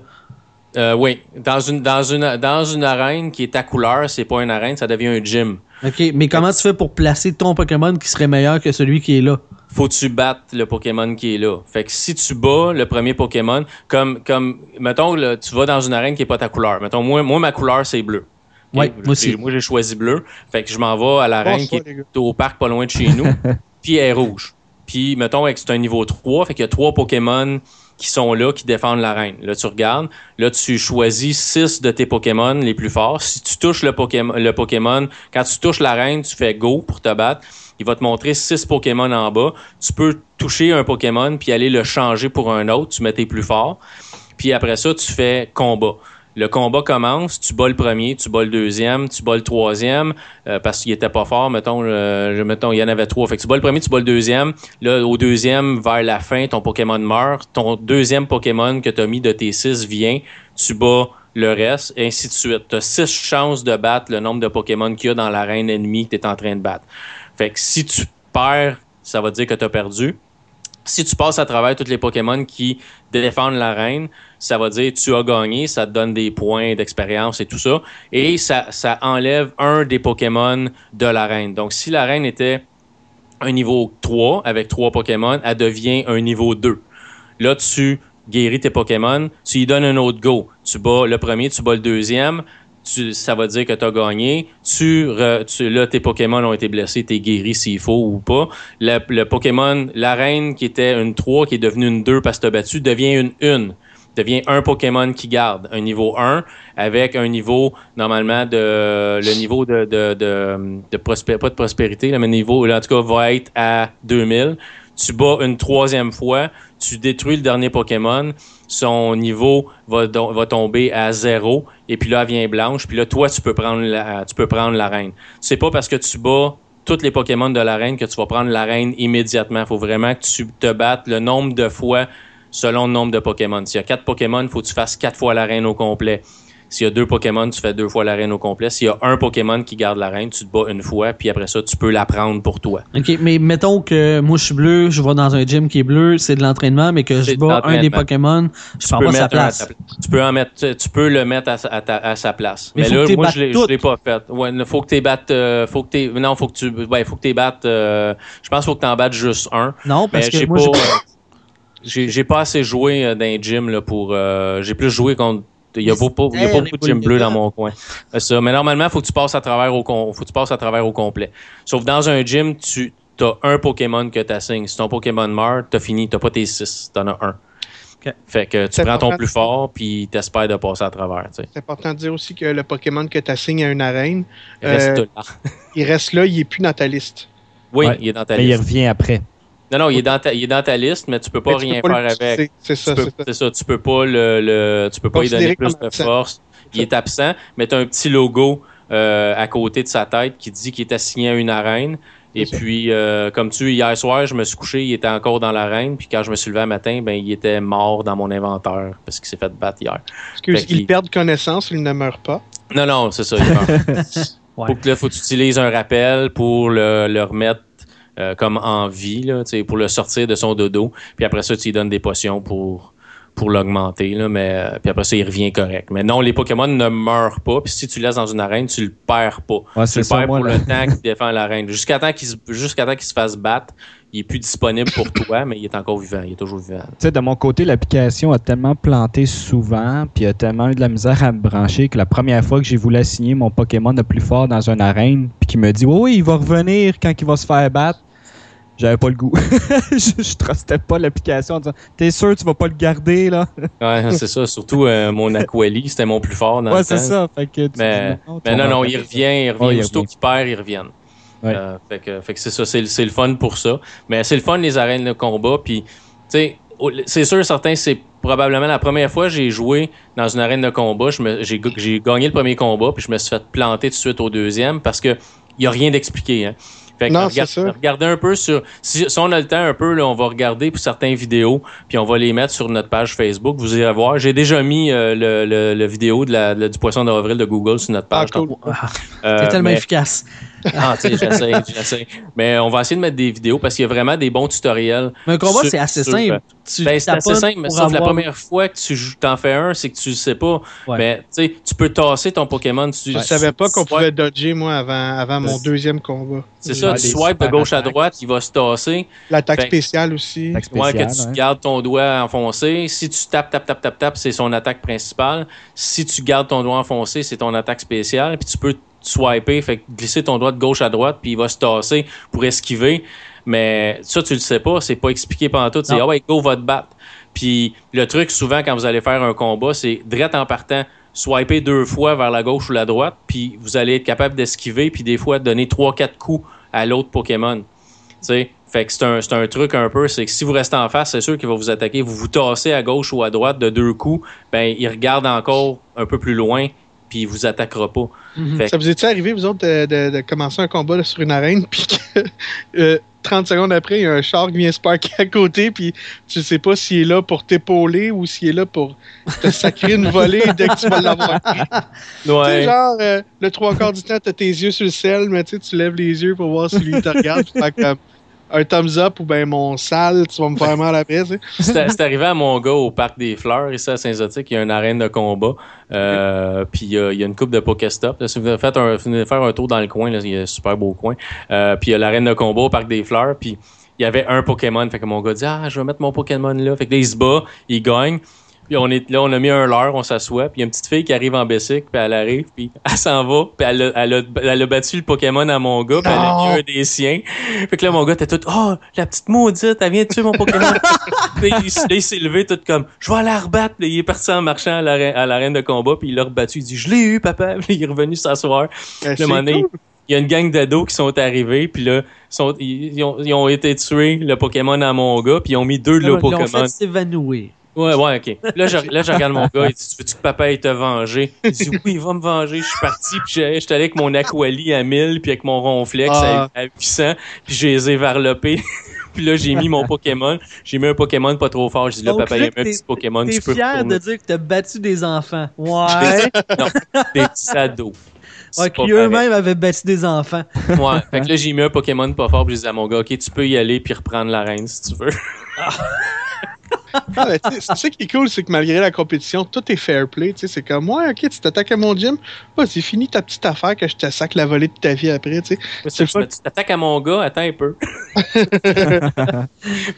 Euh, oui, dans une, dans, une, dans une arène qui est ta couleur, c'est pas une arène, ça devient un gym. Ok, mais comment tu fais pour placer ton Pokémon qui serait meilleur que celui qui est là? faut que tu battes le Pokémon qui est là. Fait que si tu bats le premier Pokémon, comme, comme mettons, là, tu vas dans une arène qui n'est pas ta couleur. Mettons, moi, moi ma couleur, c'est bleu. Ok? Ouais, moi aussi. J'ai- Moi, j'ai choisi bleu. Fait que je m'en vais à l'arène qui est au parc pas loin de chez nous, puis elle est rouge. Puis, mettons, c'est un niveau 3, fait qu'il y a trois Pokémon qui sont là, qui défendent l'arène. Là, tu regardes, là, tu choisis six de tes Pokémon les plus forts. Si tu touches le Pokémon, le Pokémon quand tu touches l'arène, tu fais go pour te battre. Il va te montrer six Pokémon en bas. Tu peux toucher un Pokémon puis aller le changer pour un autre. Tu mets tes plus forts. Puis après ça, tu fais combat. Le combat commence, tu bats le premier, tu bats le deuxième, tu bats le troisième, euh, parce qu'il était pas fort, mettons, mettons, il y en avait trois. Fait que tu bats le premier, tu bats le deuxième. Là, au deuxième, vers la fin, ton Pokémon meurt. Ton deuxième Pokémon que tu as mis de tes six vient, tu bats le reste, et ainsi de suite. Tu as six chances de battre le nombre de Pokémon qu'il y a dans l'arène ennemie que tu es en train de battre. Fait que si tu perds, ça va dire que tu as perdu. Si tu passes à travers tous les Pokémon qui défendent l'arène, ça va dire tu as gagné, ça te donne des points d'expérience et tout ça. Et ça, enlève un des Pokémon de l'arène. Donc, si l'arène était un niveau 3 avec trois Pokémon, elle devient un niveau 2. Là, tu guéris tes Pokémon, tu y donnes un autre go. Tu bats le premier, tu bats le deuxième, tu, ça va dire que tu as gagné. Tu, tu- là, tes Pokémon ont été blessés, tu es guéri s'il faut ou pas. Le, Pokémon, l'arène qui était une 3, qui est devenue une 2 parce que tu as battu, devient une 1 devient un Pokémon qui garde un niveau 1 avec un niveau normalement de le niveau de de, de, de pas de prospérité mais le niveau en tout cas va être à 2000 tu bats une troisième fois tu détruis le dernier Pokémon son niveau va, tomber à zéro et puis là elle vient blanche puis là toi tu peux prendre la, tu peux prendre l'arène c'est pas parce que tu bats tous les Pokémon de l'arène que tu vas prendre l'arène immédiatement. Il faut vraiment que tu te battes le nombre de fois selon le nombre de Pokémon. S'il y a quatre Pokémon, faut que tu fasses quatre fois l'arène au complet. S'il y a deux Pokémon, tu fais deux fois l'arène au complet. S'il y a un Pokémon qui garde l'arène, tu te bats une fois, puis après ça, tu peux la prendre pour toi. Ok, mais mettons que moi je suis bleu, je vais dans un gym qui est bleu, c'est de l'entraînement, mais que je bats un des. Pokémon, je Tu prends peux, pas sa place. ta tu peux en mettre, tu- peux le mettre à, sa- à ta- à sa place. Mais là, moi, je je l'ai pas fait. Ouais, il faut que tu battes, euh, faut que t'es, non, faut que tu, ouais, faut que tu battes, euh, je pense qu'il faut que tu en battes juste un. Non, parce Mais que j'ai moi pas, j'ai j'ai pas assez joué euh, dans les gyms là, pour. euh, j'ai plus joué contre. Il y a pas- il y a Eh, pas les beaucoup de gym bleu dans mon coin. C'est ça. Mais normalement, il faut que tu passes à travers au com- faut que tu passes à travers au complet. Sauf dans un gym, tu as un Pokémon que tu assignes. Si ton Pokémon meurt, t'as fini, t'as pas tes six, t'en as un. Fait que tu prends ton plus fort, puis t'espères de passer à travers. C'est important de dire aussi que le Pokémon que tu assignes à une arène, Il Reste Euh, là. il reste là, il est plus dans ta liste. Oui, Ouais. il est dans ta Mais il liste. revient après. Non, non, il est, dans ta, il est dans ta liste, mais tu peux pas Mais rien peux pas faire avec. c'est- ça, c'est ça. tu peux pas le, le- tu peux pas y donner plus de absent. force. Il est absent, mais tu as un petit logo euh, à côté de sa tête qui dit qu'il est assigné à une arène. Et puis, euh, comme tu hier soir, je me suis couché, il était encore dans l'arène. Puis quand je me suis levé un matin, ben il était mort dans mon inventaire parce qu'il s'est fait battre hier. Excuse, qu'il- il perd connaissance, il ne meurt pas. Non, non, c'est ça. il mort. Ouais. Faut que là, faut que tu utilises un rappel pour le, le remettre euh, comme en vie, là, tu sais, pour le sortir de son dodo. Puis après ça, tu lui donnes des potions pour, pour l'augmenter, là, mais euh, puis après ça, il revient correct. Mais non, les Pokémon ne meurent pas. Puis si tu le laisses dans une arène, tu le perds pas. Ouais, tu le ça, perds moi, pour là. le temps qu'il défend l'arène. Jusqu'à temps qu'il se, jusqu'à temps qu'il se fasse battre, il est plus disponible pour toi, mais il est encore vivant. Il est toujours vivant. Tu sais, de mon côté, l'application a tellement planté souvent, puis a tellement eu de la misère à me brancher que la première fois que j'ai voulu assigner mon Pokémon le plus fort dans une arène, puis qu'il me dit oui, il va revenir quand il va se faire battre, j'avais pas le goût. je, je trustais pas l'application en disant T'es sûr tu vas pas le garder là? Ouais, c'est ça. Surtout euh, mon Aquali, c'était mon plus fort dans Ouais, le c'est temps. ça. Fait que tu Mais, dis, tu mais non, non, il revient, il revient. Oh, il Aussitôt revient. qu'il perd, il revient. Ouais. Euh, fait que, fait que c'est ça, c'est le- c'est le fun pour ça. Mais c'est le fun, les arènes de combat. Puis, tu sais, c'est sûr, certain, c'est probablement la première fois que j'ai joué dans une arène de combat. j'ai gagné le premier combat, puis je me suis fait planter tout de suite au deuxième parce que il n'y a rien d'expliqué. Hein. Fait que Non, regarde- c'est ça. regardez un peu sur. Si, si on a le temps un peu, là, on va regarder pour certaines vidéos, puis on va les mettre sur notre page Facebook. Vous irez voir. J'ai déjà mis euh, le, le- le vidéo de la, le- du poisson d'avril de Google sur notre Ah, page. cool. Euh, C'est tellement mais- efficace. ah, tu sais, j'essaie, j'essaie. Mais on va essayer de mettre des vidéos parce qu'il y a vraiment des bons tutoriels. Mais un combat, c'est assez sur- simple. Tu Ben, c'est assez simple, mais sauf la première fois que tu t'en fais un, c'est que tu le sais pas. Ouais. Mais tu sais, tu peux tasser ton Pokémon. Tu, Je tu- savais pas qu'on pouvait dodger, moi, avant, avant mon deuxième combat. C'est ça, Tu swipes de gauche à droite, il va se tasser. L'attaque spéciale aussi. Ouais, que spéciale, tu gardes ton doigt enfoncé. Si tu tapes, tapes, tapes, tapes, tapes, c'est son attaque principale. Si tu gardes ton doigt enfoncé, c'est ton attaque spéciale. Puis tu peux swiper, fait que glisser ton doigt de gauche à droite, puis il va se tasser pour esquiver. Mais ça, tu le sais pas, c'est pas expliqué pendant tout. C'est ah ouais, go, va te battre. Puis le truc, souvent, quand vous allez faire un combat, c'est direct en partant, swiper deux fois vers la gauche ou la droite, puis vous allez être capable d'esquiver, puis des fois donner trois, quatre coups à l'autre Pokémon. Fait que c'est un, truc un peu, c'est que si vous restez en face, c'est sûr qu'il va vous attaquer. Vous vous tassez à gauche ou à droite de deux coups, ben il regarde encore un peu plus loin, puis il vous attaquera pas. Mhm. Ça vous est-il arrivé, vous autres, de, de- de commencer un combat là, sur une arène, puis que euh, 30 secondes après, il y a un char qui vient se parquer à côté, puis tu sais pas s'il est là pour t'épauler ou s'il est là pour te sacrer une volée dès que tu vas l'avoir. Tu sais, Ouais. genre, euh, le trois quarts du temps, t'as tes yeux sur le ciel, mais tu sais, tu lèves les yeux pour voir si lui te regarde, comme un thumbs up ou ben mon sale, tu vas me faire mal après. C'est arrivé à mon gars au Parc des Fleurs, ici à Saint-Zotique. Il y a une arène de combat. Euh, Puis il y, a- une coupe de Pokéstop. Si vous faites un, faire un tour dans le coin, il y a un super beau coin. Euh, puis il y a l'arène de combat au Parc des Fleurs. Puis il y avait un Pokémon. Fait que mon gars dit Ah, je vais mettre mon Pokémon là. Fait que là, il se bat, il gagne. Puis on est là, on a mis un leurre, on s'assoit. Puis il y a une petite fille qui arrive en bicycle, puis elle arrive, puis elle s'en va, puis elle a, elle, a, elle a battu le Pokémon à mon gars, puis elle a mis un des siens. Fait que là, mon gars était tout Oh, la petite maudite, elle vient de tuer mon Pokémon. Puis il, il s'est levé tout comme Je vais la rebattre. Puis il est parti en marchant à l'arène à l'arène de combat, puis il l'a rebattu. Il dit Je l'ai eu, papa. Puis il est revenu s'asseoir. À un moment donné, cool. il y a une gang d'ados qui sont arrivés, puis là, sont, ils, ils ont, ils ont été tués, le Pokémon à mon gars, puis ils ont mis deux de Ils le l'ont Pokémon. fait s'évanouir. Ouais, ouais, ok. Là, je, là, je regarde mon gars, il dit, tu veux-tu que papa aille te venger? Il dit, oui, il va me venger. Je suis parti, puis j'étais allé avec mon Aquali à 1000, puis avec mon Ronflex Ah. à, à 800, puis je les ai varlopés. puis là, j'ai mis mon Pokémon. J'ai mis un Pokémon pas trop fort. Je dis, là, Donc papa, il y a un t'es- petit Pokémon, T'es tu peux fier de dire que t'as battu des enfants. Ouais. Non, des petits ados. Ouais, qui eux-mêmes avaient battu des enfants. Ouais. Fait que là, j'ai mis un Pokémon pas fort, puis je dis à mon gars, ok, tu peux y aller, puis reprendre la reine si tu veux. Ah, ben, tu sais, c'est ça qui est cool, c'est que malgré la compétition, tout est fair play. C'est comme, ouais, ok, tu t'attaques à mon gym, bah, c'est fini ta petite affaire que je te sac la volée de ta vie après. tu t'attaques à mon gars, attends un peu.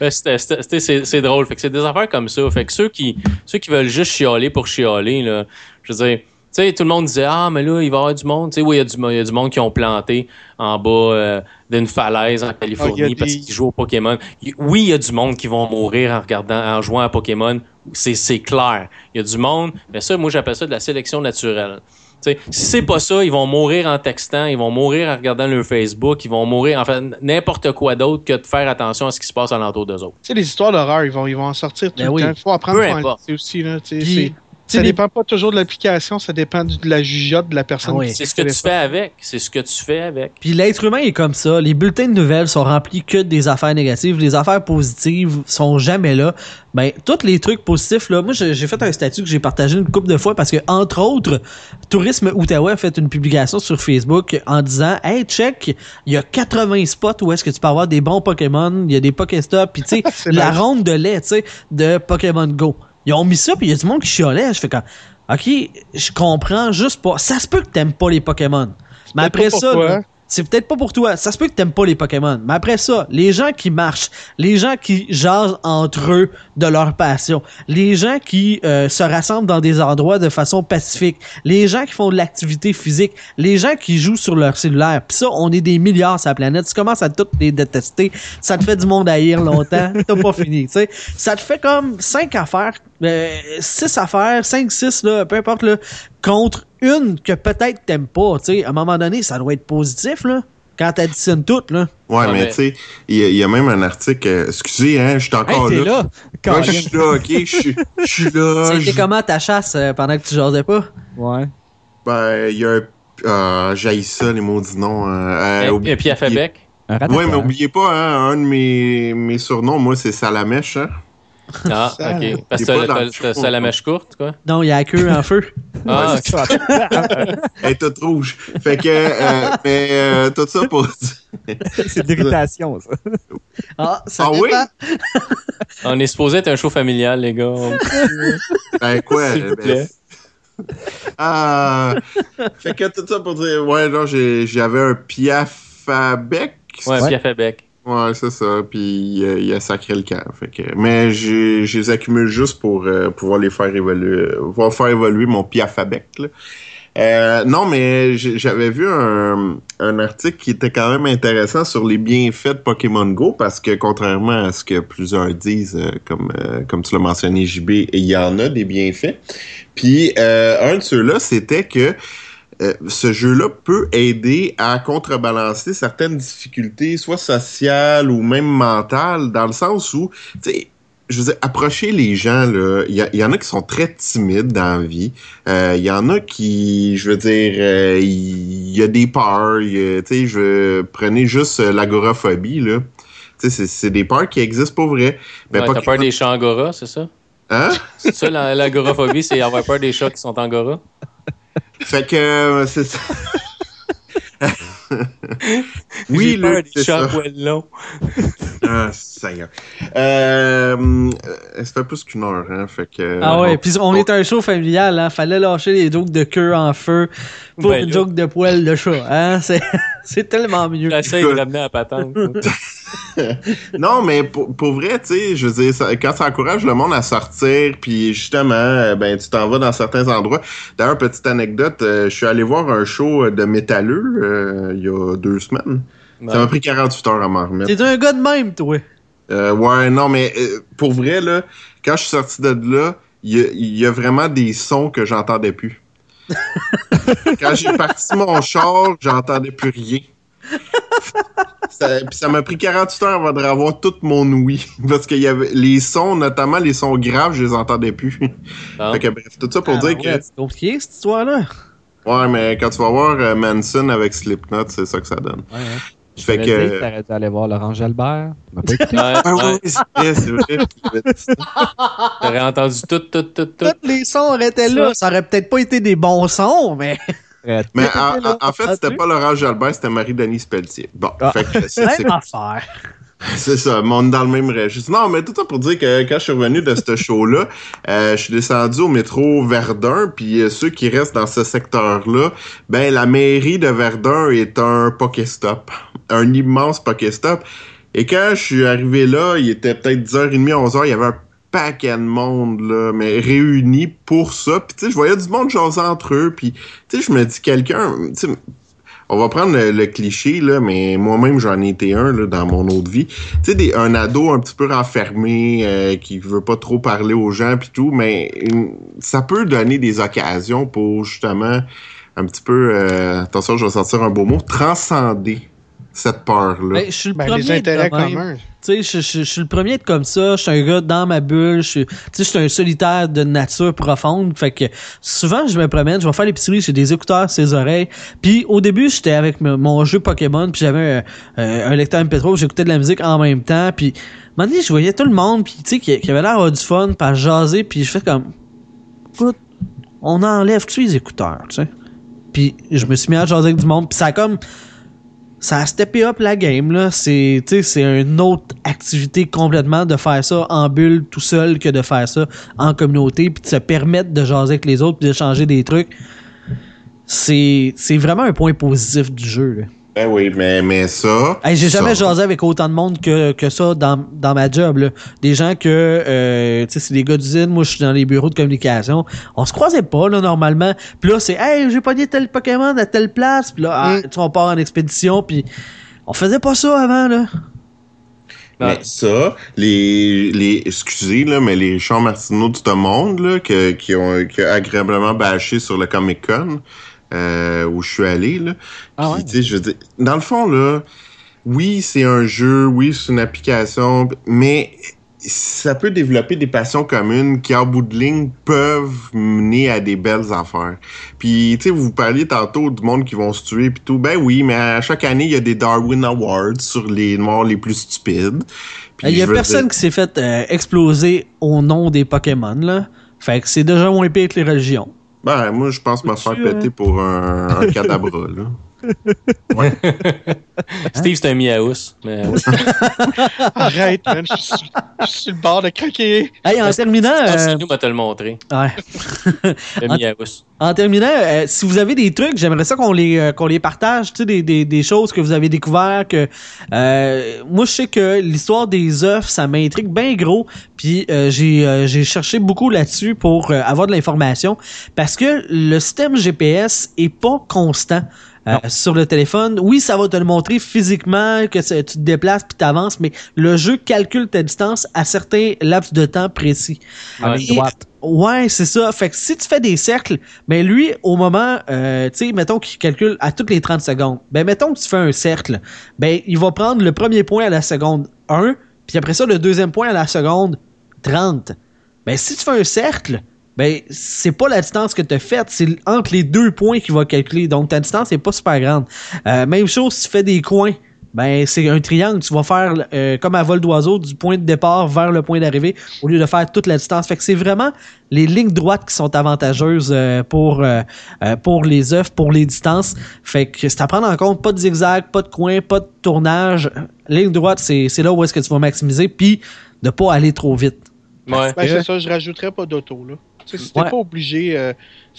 Ben, c'est drôle. Fait que c'est des affaires comme ça. Fait que ceux qui, ceux qui veulent juste chialer pour chialer, là, je veux dire, sais, tout le monde disait Ah, mais là, il va y avoir du monde. Tu sais, oui, il y, a du mo- il y a du monde qui ont planté en bas euh, d'une falaise en Californie Ah, parce qu'ils jouent au Pokémon. Oui, il y a du monde qui vont mourir en regardant, en jouant à Pokémon. C'est c'est clair. Il y a du monde, mais ça, moi, j'appelle ça de la sélection naturelle. Tu sais, si c'est pas ça, ils vont mourir en textant, ils vont mourir en regardant leur Facebook, ils vont mourir en fait n'importe quoi d'autre que de faire attention à ce qui se passe alentour d'eux autres. Tu sais, les histoires d'horreur, ils vont, ils vont en sortir tout Ben le oui. temps. Il faut apprendre Peu à aussi. Là, Puis, ça dépend pas toujours de l'application, ça dépend de la jugeote de la personne. Ah oui. C'est ce que tu fais avec. C'est ce que tu fais avec. Puis l'être humain est comme ça. Les bulletins de nouvelles sont remplis que des affaires négatives. Les affaires positives sont jamais là. Ben, tous les trucs positifs, là, moi, j'ai fait un statut que j'ai partagé une couple de fois parce que, entre autres, Tourisme Outaouais a fait une publication sur Facebook en disant, hey, check, il y a 80 spots où est-ce que tu peux avoir des bons Pokémon, il y a des Pokéstops, puis tu sais, la nice. ronde de lait, tu sais, de Pokémon Go. Ils ont mis ça, puis il y a du monde qui chiolait. Je fais comme, OK, je comprends juste pas. Ça se peut que t'aimes pas les Pokémon. Mais après ça, là, c'est peut-être pas pour toi. Ça se peut que t'aimes pas les Pokémon. Mais après ça, les gens qui marchent, les gens qui jasent entre eux de leur passion, les gens qui euh, se rassemblent dans des endroits de façon pacifique, les gens qui font de l'activité physique, les gens qui jouent sur leur cellulaire. Puis ça, on est des milliards sur la planète. Tu commences à toutes les détester. Ça te fait du monde haïr longtemps. T'as pas fini. tu sais. Ça te fait comme cinq affaires, euh, six affaires, cinq, six, là, peu importe, là, contre une que peut-être t'aimes pas. tu sais. À un moment donné, ça doit être positif, là. Quand t'additionnes toutes, là. Ouais, Ouais, mais mais- tu sais, il y, a- il y a même un article. euh, excusez, hein, je suis Hey, encore t'es là. là! Je suis là, ok, je suis- je suis là. C'était comment ta chasse euh, pendant que tu jasais pas? Ouais. Ben, il y a un. Ah, j'haïs ça, les maudits noms. hein. Euh, Et, puis à Fabec. Un Ouais, mais oubliez pas, hein, un de mes, mes surnoms, moi, c'est Salamèche. Hein? Ah, ok. Parce que t'as- la mèche courte, quoi? Non, il y a la queue en feu. Ah. Elle est toute rouge. Fait que, euh, mais euh, tout ça pour. C'est de l'irritation, ça. Ah, ça Ah oui? on est supposé être un show familial, les gars. Ben quoi? S'il vous ben, plaît. Ah, fait que tout ça pour dire, ouais, non, j'avais un piafabec. Ouais, puis à Fabec. Ouais, c'est ça. Puis euh, il a sacré le camp. Fait que, mais je les accumule juste pour euh, pouvoir les faire évoluer, pouvoir faire évoluer mon piafabec. Euh, non, mais j'avais vu un, un article qui était quand même intéressant sur les bienfaits de Pokémon Go parce que contrairement à ce que plusieurs disent, euh, comme, euh, comme tu l'as mentionné, JB, il y en a des bienfaits. Puis euh, un de ceux-là, c'était que euh, ce jeu-là peut aider à contrebalancer certaines difficultés, soit sociales ou même mentales, dans le sens où, tu sais, je veux dire, approcher les gens, là, il y, en a qui sont très timides dans la vie. Euh, Il y en a qui, je veux dire, euh, il y, a des peurs. Tu sais, je prenez juste l'agoraphobie, là. Tu sais, c'est- des peurs qui existent pour vrai. Ben, Ouais, pas peur des chats angora, c'est ça? Hein? C'est ça, la- l'agoraphobie, c'est avoir peur des chats qui sont angora? Fait que, euh, c'est ça. oui, des c'est chats ça. longs. Ah, Seigneur. Euh, ça fait plus qu'une heure, hein, fait que... Ah ouais, puis on est un show familial, hein. Fallait lâcher les jokes de queue en feu pour Ben une là. joke de poil de chat, hein. C'est, c'est tellement mieux. J'essaie de ramener à la patente. Non, mais pour, pour vrai, tu sais, je veux dire, ça- quand ça encourage le monde à sortir, puis justement, euh, ben, tu t'en vas dans certains endroits. D'ailleurs, petite anecdote, euh, je suis allé voir un show de métalleux euh, il y a deux semaines. Ça m'a pris 48 heures à m'en remettre. T'es un gars de même, toi. Euh, ouais, non, mais euh, pour vrai, là, quand je suis sorti de là, il y, y a vraiment des sons que j'entendais plus. quand j'ai parti mon char, j'entendais plus rien. Ça, puis ça m'a pris 48 heures avant de revoir tout mon ouïe. Parce que y avait les sons, notamment les sons graves, je les entendais plus. Ah. Fait que bref, tout ça pour Ah, dire ouais, C'est compliqué, cette histoire-là. que. Ouais, mais quand tu vas voir euh, Manson avec Slipknot, c'est ça que ça donne. Ouais, hein. Fait J'aurais que. T'aurais dû aller voir Laurent Jalbert. Ouais, Ah ouais. oui, c'est vrai, je. T'aurais entendu tout, tout, tout, tout. Tous les sons auraient été là. Ça aurait peut-être pas été des bons sons, mais Mais en, là, en- en fait, c'était pas Laurent Jalbert, c'était Marie-Denise Pelletier. Bon, Ah. fait que c'est- c'est même affaire. c'est ça, est dans le même registre. Non, mais tout ça pour dire que quand je suis revenu de ce show-là, euh, je suis descendu au métro Verdun, puis euh, ceux qui restent dans ce secteur-là, ben la mairie de Verdun est un Pokéstop, un immense Pokéstop. Et quand je suis arrivé là, il était peut-être 10h30, 11h, il y avait un paquet de monde, là, mais réunis pour ça. Puis tu sais, je voyais du monde jaser entre eux, puis tu sais, je me dis, quelqu'un, on va prendre le, cliché, là, mais moi-même, j'en ai été un là, dans mon autre vie. Tu sais, un ado un petit peu renfermé, euh, qui veut pas trop parler aux gens puis tout, mais euh, ça peut donner des occasions pour justement un petit peu, euh, attention, je vais sortir un beau mot, transcender cette peur-là. Ben, je suis le Ben, premier les de intérêts communs. Tu sais, je, je- je suis le premier à être comme ça. Je suis un gars dans ma bulle. Je suis, tu sais, je suis un solitaire de nature profonde. Fait que souvent, je me promène, je vais faire l'épicerie, j'ai des écouteurs sur les oreilles. Puis au début, j'étais avec mon jeu Pokémon, puis j'avais un, euh, un lecteur MP3, j'écoutais de la musique en même temps. Puis un moment donné, je voyais tout le monde, puis tu sais, qui, qui avait l'air d'avoir du fun, par jaser, puis je fais comme, écoute, on enlève tous les écouteurs, tu sais. Puis je me suis mis à jaser avec du monde, puis ça a comme ça a steppé up la game, là. C'est, c'est une autre activité complètement de faire ça en bulle tout seul que de faire ça en communauté, puis de se permettre de jaser avec les autres, puis d'échanger des trucs. C'est, c'est vraiment un point positif du jeu, là. Ben oui, mais, mais ça. Hey, j'ai jamais ça- jasé avec autant de monde que, que ça dans, dans ma job. Là. Des gens que, euh, tu sais, c'est des gars d'usine, moi je suis dans les bureaux de communication. On se croisait pas, là, normalement. Puis là, c'est, hey, j'ai pogné tel Pokémon à telle place. Puis là, ah, Mm. tu sais, on part en expédition. Puis on faisait pas ça avant, là. Mais ça, les, les excusez, là, mais les Richard Martineau de ce monde, là, que- qui ont qui ont agréablement bâché sur le Comic Con, euh, où je suis allé, là. Ah Puis, tu sais, je veux dire, dans le fond, là, oui, c'est un jeu, oui, c'est une application, mais ça peut développer des passions communes qui, en bout de ligne, peuvent mener à des belles affaires. Puis, tu sais, vous parliez tantôt du monde qui vont se tuer puis tout. Ben oui, mais à chaque année, il y a des Darwin Awards sur les morts les plus stupides. Il y a personne dire- qui s'est fait euh, exploser au nom des Pokémon, là. Fait que c'est déjà moins pire que les religions. Ben, moi, je pense me faire Peux-tu, euh, péter pour un, un cadabra, là. Steve, c'est un miaous. Mais, ouais. Arrête, man. Je suis, je suis sur le bord de craquer. Hey, en terminant, euh, nous va te le montrer. ouais. Le En- miaous. En terminant, euh, si vous avez des trucs, j'aimerais ça qu'on les euh, qu'on les partage, tu sais, des, des, des choses que vous avez découvert. Que euh, moi, je sais que l'histoire des œufs, ça m'intrigue bien gros. Puis euh, j'ai euh, j'ai cherché beaucoup là-dessus pour euh, avoir de l'information parce que le système GPS est pas constant. Euh, sur le téléphone, oui, ça va te le montrer physiquement, que tu te déplaces puis t'avances, mais le jeu calcule ta distance à certains laps de temps précis. Ouais. Et- Ouais, c'est ça. Fait que si tu fais des cercles, ben lui, au moment, euh, tu sais, mettons qu'il calcule à toutes les 30 secondes, ben mettons que tu fais un cercle, ben il va prendre le premier point à la seconde 1, puis après ça, le deuxième point à la seconde 30. Ben si tu fais un cercle, ben c'est pas la distance que tu as faite, c'est entre les deux points qu'il va calculer. Donc ta distance n'est pas super grande. Euh, même chose si tu fais des coins. Ben, c'est un triangle. Tu vas faire euh, comme à vol d'oiseau du point de départ vers le point d'arrivée au lieu de faire toute la distance. Fait que c'est vraiment les lignes droites qui sont avantageuses euh, pour, pour les œufs, pour les distances. Fait que c'est à prendre en compte. Pas de zigzag, pas de coin, pas de tournage. Ligne droite, c'est c'est là où est-ce que tu vas maximiser. Puis de pas aller trop vite. Ouais. Ben, c'est ça, je rajouterais pas d'auto, là. T'es Ouais. pas obligé. euh,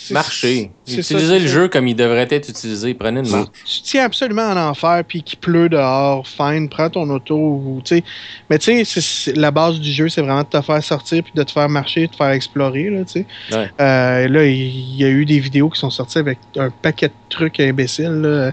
Marcher. ça, Utiliser le jeu comme il devrait être utilisé. Prenez une marche. Tu tiens absolument en enfer, puis qu'il pleut dehors, fine, prends ton auto. Ou, tu sais. Mais tu sais, la base du jeu, c'est vraiment de te faire sortir, puis de te faire marcher, de te faire explorer. Là, tu sais. Ouais. Euh, là, il y a eu des vidéos qui sont sorties avec un paquet de trucs imbéciles. là.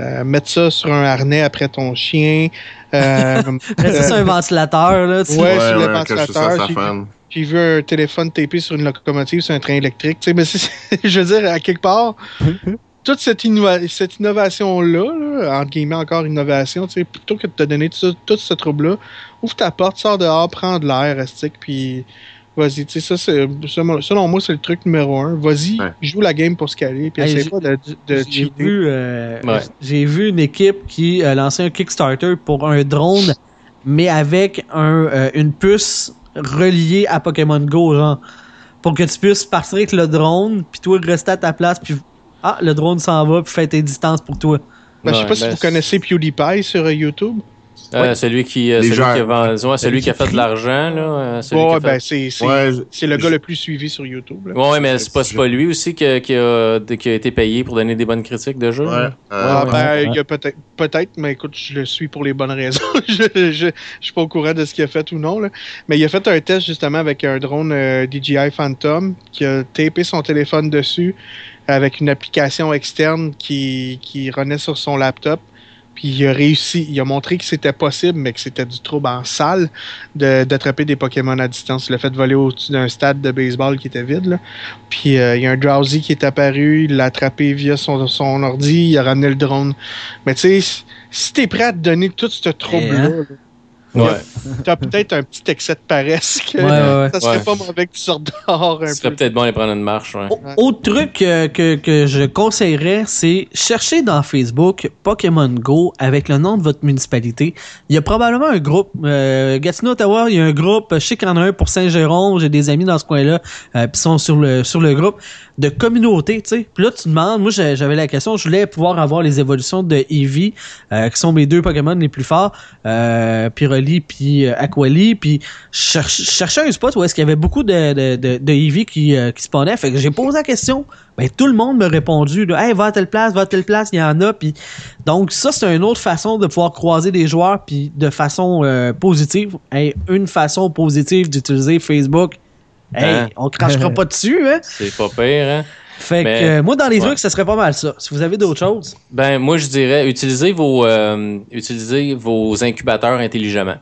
Euh, mettre ça sur un harnais après ton chien. Euh, C'est ça un ventilateur, là. tu sais. Ouais, sur le ouais, cacher ça à ventilateur, j'ai- vu un téléphone tapé sur une locomotive, sur un train électrique. Tu sais, mais c'est- je veux dire, à quelque part, toute cette, innova- cette innovation-là, là, entre guillemets encore innovation, tu sais, plutôt que de te donner tout, tout ce trouble-là, ouvre ta porte, sors dehors, prends de l'air, Astic, puis vas-y. Tu sais, ça, c'est, selon moi, c'est le truc numéro un. Vas-y, Ouais. joue la game pour se caler, puis Hey, pas de, de J'ai cheater. vu, euh, Ouais. j'ai vu une équipe qui a lancé un Kickstarter pour un drone, mais avec un, euh, une puce reliée à Pokémon Go, genre. Pour que tu puisses partir avec le drone, puis toi rester à ta place, puis ah, le drone s'en va, puis fait tes distances pour toi. Ben, je sais Ouais, pas si ben, vous connaissez PewDiePie sur euh, YouTube. Euh, Celui qui, euh, Les celui gens- qui a vendu- ouais, celui qui a fait de l'argent, là. euh, celui qui Ouais, a fait- ben, c'est, le je- gars le plus suivi sur YouTube. Ouais, mais c'est pas, pas lui aussi qui a, qui, a, qui a été payé pour donner des bonnes critiques de jeu. Ouais. là? Ah, Euh, ben, ouais, il y a peut-être, peut-être, mais écoute, je le suis pour les bonnes raisons. je, je, je suis pas au courant de ce qu'il a fait ou non, là. Mais il a fait un test justement avec un drone euh, DJI Phantom qui a tapé son téléphone dessus avec une application externe qui, qui renaît sur son laptop. Puis il a réussi, il a montré que c'était possible, mais que c'était du trouble en salle de- d'attraper des Pokémon à distance. Il a fait voler au-dessus d'un stade de baseball qui était vide. Là. Puis euh, il y a un Drowsy qui est apparu, il l'a attrapé via son, son ordi, il a ramené le drone. Mais tu sais, si t'es prêt à te donner tout ce trouble-là, Hein? Ouais. T'as peut-être un petit excès de paresse que Ouais, ouais, ouais. ça serait Ouais. pas mauvais que tu sortes dehors un serait peu. peut-être bon de prendre une marche. Autre truc euh, que, que je conseillerais, c'est chercher dans Facebook Pokémon Go avec le nom de votre municipalité. Il y a probablement un groupe. Euh, Gatineau, Ottawa, il y a un groupe. Je sais qu'il y en a un pour Saint-Jérôme. J'ai des amis dans ce coin-là euh, qui sont sur le, sur le groupe de communauté. tu sais. Puis là, tu demandes, moi j'avais la question, je voulais pouvoir avoir les évolutions de Eevee, euh, qui sont mes deux Pokémon les plus forts, euh, Pyroli puis euh, Aquali. Puis je cherchais un spot où est-ce qu'il y avait beaucoup de, Eevee qui, euh, qui spawnaient. Fait que j'ai posé la question. Ben, tout le monde m'a répondu, hey, va à telle place, va à telle place, il y en a. Puis, donc, ça, c'est une autre façon de pouvoir croiser des joueurs puis de façon positive. Une façon positive d'utiliser Facebook. Hey, Hein? on crachera pas dessus, hein? C'est pas pire, hein? Fait Mais- que euh, moi, dans les ouais. trucs, ça serait pas mal ça. Si vous avez d'autres choses. Ben, moi, je dirais, utilisez vos, euh, utilisez vos incubateurs intelligemment.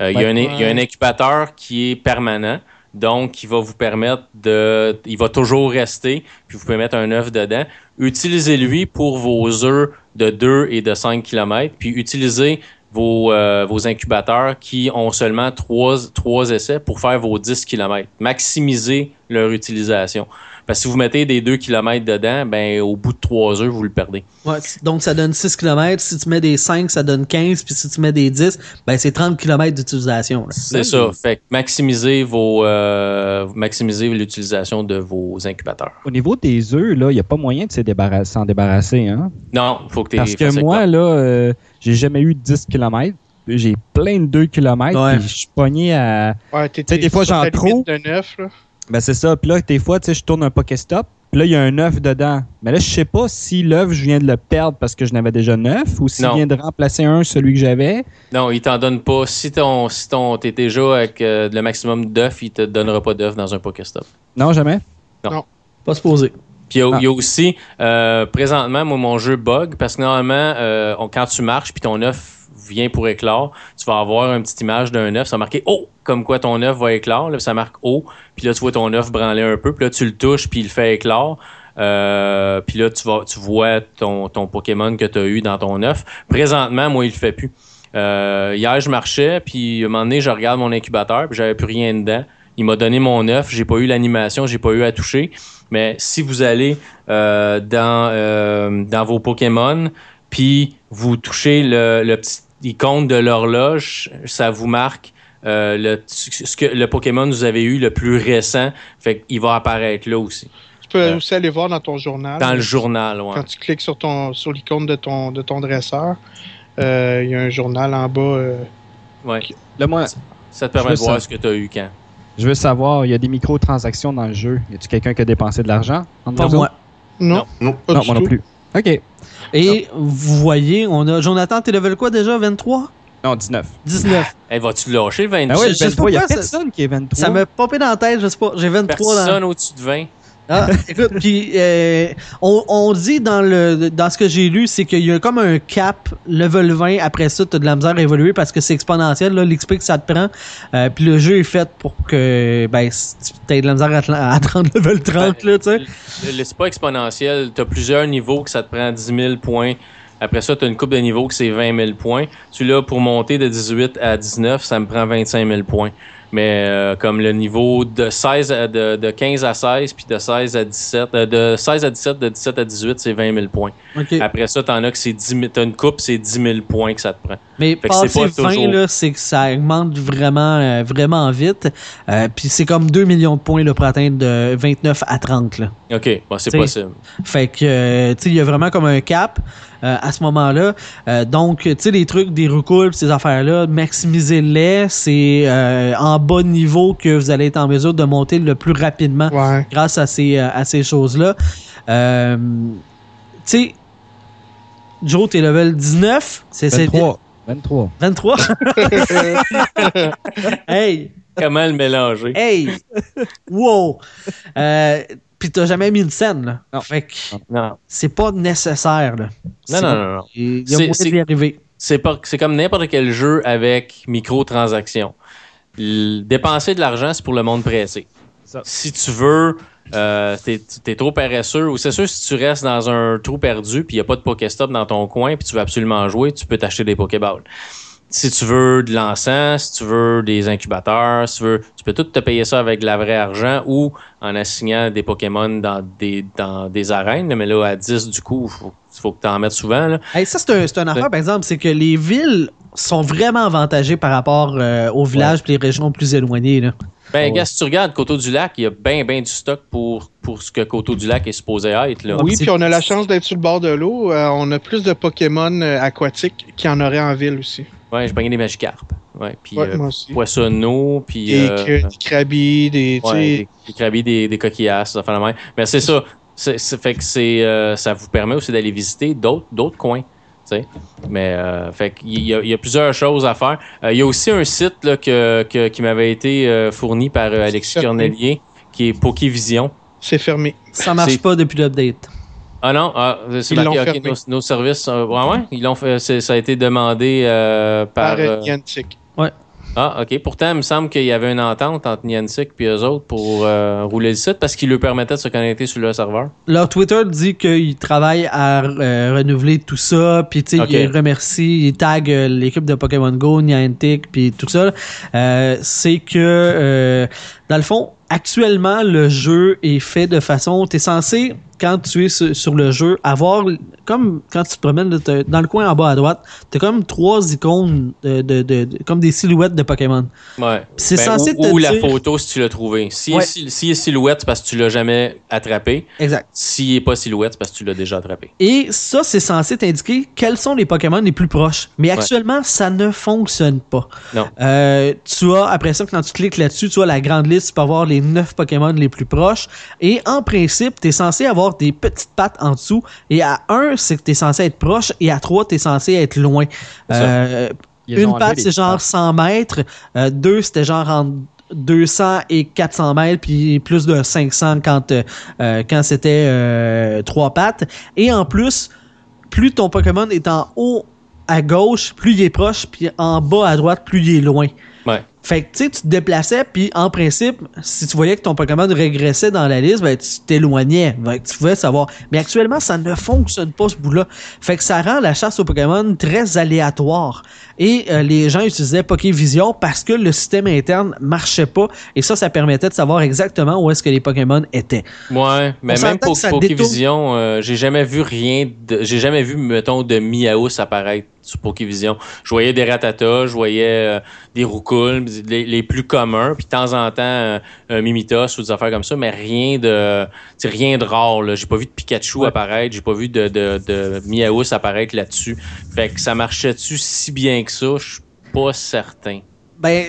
Euh, Il y, a un- il y a un incubateur qui est permanent, donc qui va vous permettre de... Il va toujours rester, puis vous pouvez mettre un œuf dedans. Utilisez-lui pour vos œufs de 2 et de 5 km, puis utilisez vos, euh, vos incubateurs qui ont seulement 3, trois essais pour faire vos 10 km. Maximisez leur utilisation. Parce que si vous mettez des 2 km dedans, ben, au bout de 3 œufs, vous le perdez. Ouais, donc, ça donne 6 km. Si tu mets des 5, ça donne 15. Puis si tu mets des 10, ben, c'est 30 km d'utilisation. C'est ça. Fait que maximisez vos euh, maximisez l'utilisation de vos incubateurs. Au niveau des œufs, là, il n'y a pas moyen de s'en débarrasser, débarrasser. Hein? Non, faut que tu Parce que moi, là, euh, j'ai jamais eu 10 km. J'ai plein de 2 km. Ouais. Je suis pogné à. Ouais, Tu sais, des fois, j'en trouve. de neuf, là. Ben, c'est ça. Puis là, des fois, tu sais, je tourne un Pokéstop. Puis là, il y a un œuf dedans. Mais là, je sais pas si l'œuf, je viens de le perdre parce que je n'avais déjà neuf ou s'il Non. vient de remplacer un, celui que j'avais. Non, il t'en donne pas. Si ton si ton t'es déjà avec euh, le maximum d'œufs, il te donnera pas d'œufs dans un Pokéstop. Non, jamais. Pas se poser. Puis il y a- Ah. il y, a aussi euh, présentement moi mon jeu bug parce que normalement euh, on- quand tu marches puis ton œuf vient pour éclore, tu vas avoir une petite image d'un œuf, ça va marquer oh comme quoi ton œuf va éclore, là, ça marque oh, puis là tu vois ton œuf branler un peu, puis là tu le touches puis il fait éclore. Euh, puis là, tu, tu vois ton, Pokémon que tu as eu dans ton œuf. Présentement, moi, il le fait plus. Euh, hier, je marchais, puis à un moment donné, je regarde mon incubateur, puis j'avais plus rien dedans. Il m'a donné mon œuf, j'ai pas eu l'animation, j'ai pas eu à toucher. Mais si vous allez euh, dans, dans vos Pokémon, puis vous touchez le petit icône de l'horloge, ça vous marque euh, le, ce que le Pokémon que vous avez eu le plus récent. Fait qu'il va apparaître là aussi. Tu peux Euh, aussi aller voir dans ton journal. Dans le journal, ouais. Quand tu cliques sur ton sur l'icône de ton, de ton dresseur, euh, il y a un journal en bas. euh, ouais. Là, moi, Ça te permet de voir ce que tu as eu quand. je veux savoir, il y a des microtransactions dans le jeu. Y a-tu quelqu'un qui a dépensé de l'argent? Pas moi. Non, Non. pas Non, du moi non plus. OK. Et vous voyez, on a. Jonathan, t'es level quoi déjà 23 Non, 19. 19. Hey, vas-tu le lâcher le 27? Ah ouais, je sais 23, il y a pas, ça- personne qui est 23. Ça m'a popé dans la tête, je sais pas. J'ai 23 dans. Personne au-dessus de 20. Ah, écoute, puis euh, on, on dit dans le dans ce que j'ai lu, c'est qu'il y a comme un cap level 20. Après ça, t'as de la misère à évoluer parce que c'est exponentiel, là, l'XP que ça te prend. Euh, puis le jeu est fait pour que ben tu aies de la misère à, à prendre level 30, là, tu sais. C'est pas exponentiel. Tu as plusieurs niveaux que ça te prend 10 000 points. Après ça, tu as une coupe de niveaux que c'est 20 000 points. Tu là, pour monter de 18 à 19, ça me prend 25 000 points. Mais euh, comme le niveau de 16 à- de, de 15 à 16, puis de 16 à 17, euh, de 16 à 17, de 17 à 18, c'est 20 000 points. Après ça, t'en as que c'est 10 000, t'as une coupe, c'est 10 000 points que ça te prend. Mais passer pas 20, toujours- là, c'est que ça augmente vraiment, euh, vraiment vite. Puis c'est comme 2 millions de points là, pour atteindre de 29 à 30. Là. OK, bon, c'est possible. Fait que, tu sais, il y a vraiment comme un cap à ce moment-là. Euh, donc, tu sais, les trucs, des recoules, ces affaires-là, maximisez-les. C'est euh, en bas niveau que vous allez être en mesure de monter le plus rapidement Ouais. grâce à ces, euh, à ces choses-là. Euh, tu sais, Joe, t'es level 19. C'est c'est- 23. 23. 23? hey! Comment le mélanger? Hey! wow! Euh, Puis t'as jamais mis une scène, là. Non. Fait que c'est pas nécessaire, là. non, non, non. non. Il y a C'est- moyen d'y arriver. c'est pas c'est comme n'importe quel jeu avec microtransactions. L- Dépenser de l'argent, c'est pour le monde pressé. Ça. Si tu veux, euh, t'es es trop paresseux, ou c'est sûr, si tu restes dans un trou perdu, puis il n'y a pas de Pokéstop dans ton coin, puis tu veux absolument jouer, tu peux t'acheter des Pokéballs. Si tu veux de l'encens, si tu veux des incubateurs, si tu veux, tu peux tout te payer ça avec de la vraie argent ou en assignant des Pokémon dans des, dans des arènes. Mais là, à 10, du coup, il faut, faut que tu en mettes souvent. Là. Hey, ça, c'est un, c'est une affaire, par exemple, c'est que les villes sont vraiment avantagées par rapport euh, aux villages et les régions plus éloignées. Là. Ben, Oh. gars, si tu regardes Coteau du Lac, il y a bien, bien du stock pour, pour ce que Coteau du Lac est supposé être. Là. Oui, puis on a la chance d'être sur le bord de l'eau. Euh, on a plus de Pokémon euh, aquatiques qu'il y en aurait en ville aussi. Ouais, je bagnais des Magikarp. Ouais, puis Ouais, euh, poissonneaux, puis. Des, euh, des crabis, des. tu Ouais, sais, des, des crabis, des, des coquillas, ça fait la même. Mais c'est ça. C'est, c'est- fait que c'est, euh, ça vous permet aussi d'aller visiter d'autres, d'autres coins. tu sais. Mais euh, fait qu'il y a, il y a plusieurs choses à faire. Euh, il y a aussi un site là, que, que- qui m'avait été euh, fourni par euh, Alexis. Cornelier, qui est Pokévision. c'est fermé. Ça marche pas depuis l'update. Ah non, ah, c'est Ils marqué, l'ont ok, fermé. nos, nos services. euh, ouais, ouais, ils l'ont fait, ça a été demandé euh, par. Par euh, Niantic. ah, ok. Pourtant, il me semble qu'il y avait une entente entre Niantic et eux autres pour euh, rouler le site parce qu'ils lui permettaient de se connecter sur le serveur. Leur Twitter dit qu'ils travaillent à euh, renouveler tout ça, puis tu sais, ils remercient, ils taguent euh, l'équipe de Pokémon Go, Niantic, puis tout ça. Euh, c'est que, euh, dans le fond, actuellement, le jeu est fait de façon, t'es censé, quand tu es sur, sur le jeu, avoir, comme quand tu te promènes dans le coin en bas à droite, t'as comme trois icônes, de, de- de- de- comme des silhouettes de Pokémon. Ouais. C'est Ben, censé ou, te ou la photo si tu l'as trouvé. S'il Ouais. est, sil- s'il est silhouette, c'est parce que tu l'as jamais attrapé. Exact. S'il est pas silhouette, c'est parce que tu l'as déjà attrapé. Et ça, c'est censé t'indiquer quels sont les Pokémon les plus proches. Mais actuellement, ça ne fonctionne pas. Non. Euh, tu as, après ça, quand tu cliques là-dessus, tu as la grande liste, tu peux avoir les 9 Pokémon les plus proches. Et en principe, tu es censé avoir des petites pattes en dessous. Et à 1, c'est que tu es censé être proche. Et à 3, tu es censé être loin. Euh, une patte, c'est genre pattes. 100 mètres. Euh, deux, c'était genre entre 200 et 400 mètres, puis plus de 500 quand, euh, quand c'était trois pattes. Et en plus, plus ton Pokémon est en haut à gauche, plus il est proche, puis en bas à droite, plus il est loin. Ouais. Fait que tu te déplaçais, puis en principe, si tu voyais que ton Pokémon régressait dans la liste, ben, tu t'éloignais. Tu pouvais savoir. Mais actuellement, ça ne fonctionne pas ce bout-là. Fait que ça rend la chasse aux Pokémon très aléatoire. Et euh, les gens utilisaient Pokévision parce que le système interne marchait pas. Et ça, ça permettait de savoir exactement où est-ce que les Pokémon étaient. Ouais, mais On même pour Pokévision, euh, j'ai jamais vu rien de. J'ai jamais vu, mettons, de Miaus apparaître sur Pokévision. Je voyais des Ratata, je voyais euh, des Roucouls, les, les plus communs, puis de temps en temps euh, Mimitos ou des affaires comme ça, mais rien de. rien de rare. là. J'ai pas vu de Pikachu apparaître, j'ai pas vu de, de, de Miaus apparaître là-dessus. Fait que ça marchait-tu si bien que ça? Je suis pas certain. Ben,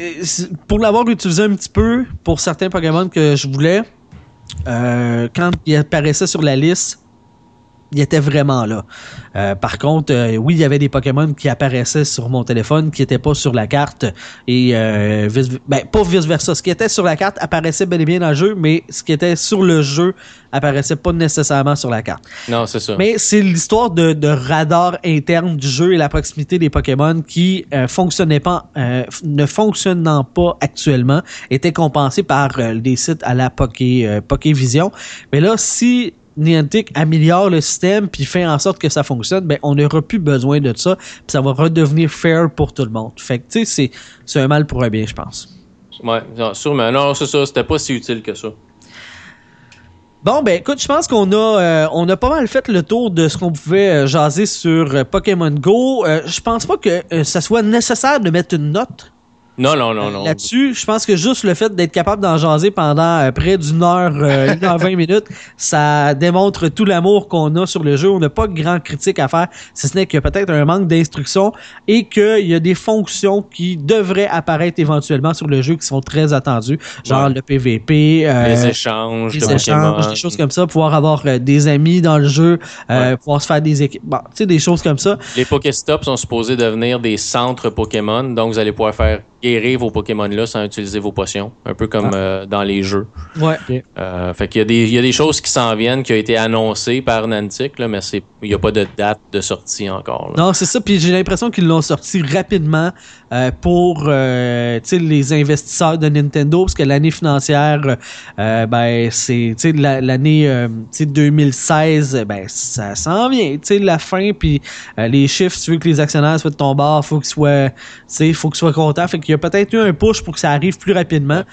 pour l'avoir utilisé un petit peu pour certains Pokémon que je voulais, euh, quand il apparaissait sur la liste, il était vraiment là. Euh, par contre, euh, oui, il y avait des Pokémon qui apparaissaient sur mon téléphone qui n'étaient pas sur la carte et euh, vice, ben, pas vice versa. Ce qui était sur la carte apparaissait bel et bien dans le jeu, mais ce qui était sur le jeu apparaissait pas nécessairement sur la carte. Non, c'est ça. Mais c'est l'histoire de, de radar interne du jeu et la proximité des Pokémon qui fonctionnait pas, ne fonctionnant pas actuellement, était compensé par des sites à la Poké, Pokévision. Mais là, si Niantic améliore le système puis fait en sorte que ça fonctionne, ben on n'aura plus besoin de ça, puis ça va redevenir fair pour tout le monde. Fait que tu sais, c'est un mal pour un bien, je pense. Ouais, sûrement. Non, c'est ça. C'était pas si utile que ça. Bon, ben écoute, je pense qu'on a, euh, on a pas mal fait le tour de ce qu'on pouvait euh, jaser sur euh, Pokémon Go. Je pense pas que ça soit nécessaire de mettre une note Non, non, non, euh, non. là-dessus. Je pense que juste le fait d'être capable d'en jaser pendant euh, près d'une heure, euh, une heure vingt minutes, ça démontre tout l'amour qu'on a sur le jeu. On n'a pas grand critique à faire, si ce n'est qu'il y a peut-être un manque d'instruction et qu'il y a des fonctions qui devraient apparaître éventuellement sur le jeu qui sont très attendues, genre Ouais. le PVP, euh, les échanges, des de échanges, des choses comme ça, pouvoir avoir des amis dans le jeu, Ouais. pouvoir se faire des équipes, bon, tu sais, des choses comme ça. Les Pokéstops sont supposés devenir des centres Pokémon, donc vous allez pouvoir faire guérir vos Pokémon-là sans utiliser vos potions. Un peu comme Ah. euh, dans les jeux. Ouais. Euh, fait qu'il y a des, il y a des choses qui s'en viennent, qui ont été annoncées par Niantic, là, mais c'est, il n'y a pas de date de sortie encore. là. Non, c'est ça. Puis j'ai l'impression qu'ils l'ont sorti rapidement euh, pour euh, les investisseurs de Nintendo, parce que l'année financière, euh, ben c'est la- l'année euh, sais, 2016, ben ça s'en vient. La fin, puis euh, les chiffres, tu veux que les actionnaires soient de ton bord, faut qu'ils soient, faut qu'ils soient contents. Fait qu'il y a peut-être eu un push pour que ça arrive plus rapidement.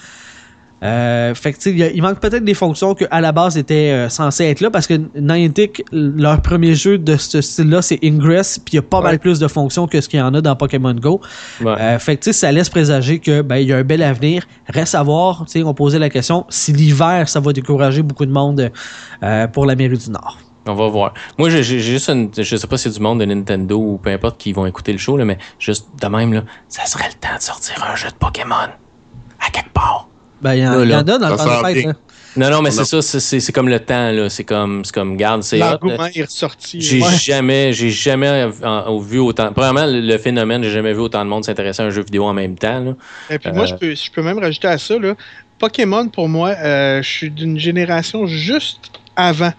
Euh, fait que, il y a- il manque peut-être des fonctions qui à la base étaient euh, censées être là parce que Niantic, leur premier jeu de ce style-là, c'est Ingress, puis il y a pas mal plus de fonctions que ce qu'il y en a dans Pokémon Go. Ouais. Euh, fait que, ça laisse présager que ben il y a un bel avenir. Reste à voir, on posait la question si l'hiver ça va décourager beaucoup de monde euh, pour l'Amérique du Nord. On va voir. Moi, j'ai, j'ai juste une, je sais pas si c'est du monde de Nintendo ou peu importe qui vont écouter le show, là, mais juste de même, là, ça serait le temps de sortir un jeu de Pokémon. À quelque part. Ben il y, en- Là, il y en là, a dans le temps de sent fête. bien. hein. Non, non, mais c'est ça, c'est, comme le temps, là. C'est comme, c'est comme, garde, c'est. L'engouement est ressorti. J'ai Ouais. jamais, j'ai jamais en- vu autant. Premièrement, le, le phénomène, j'ai jamais vu autant de monde s'intéresser à un jeu vidéo en même temps. Là. Et puis moi, Euh, je peux, je peux même rajouter à ça, là, Pokémon, pour moi, euh, je suis d'une génération juste avant.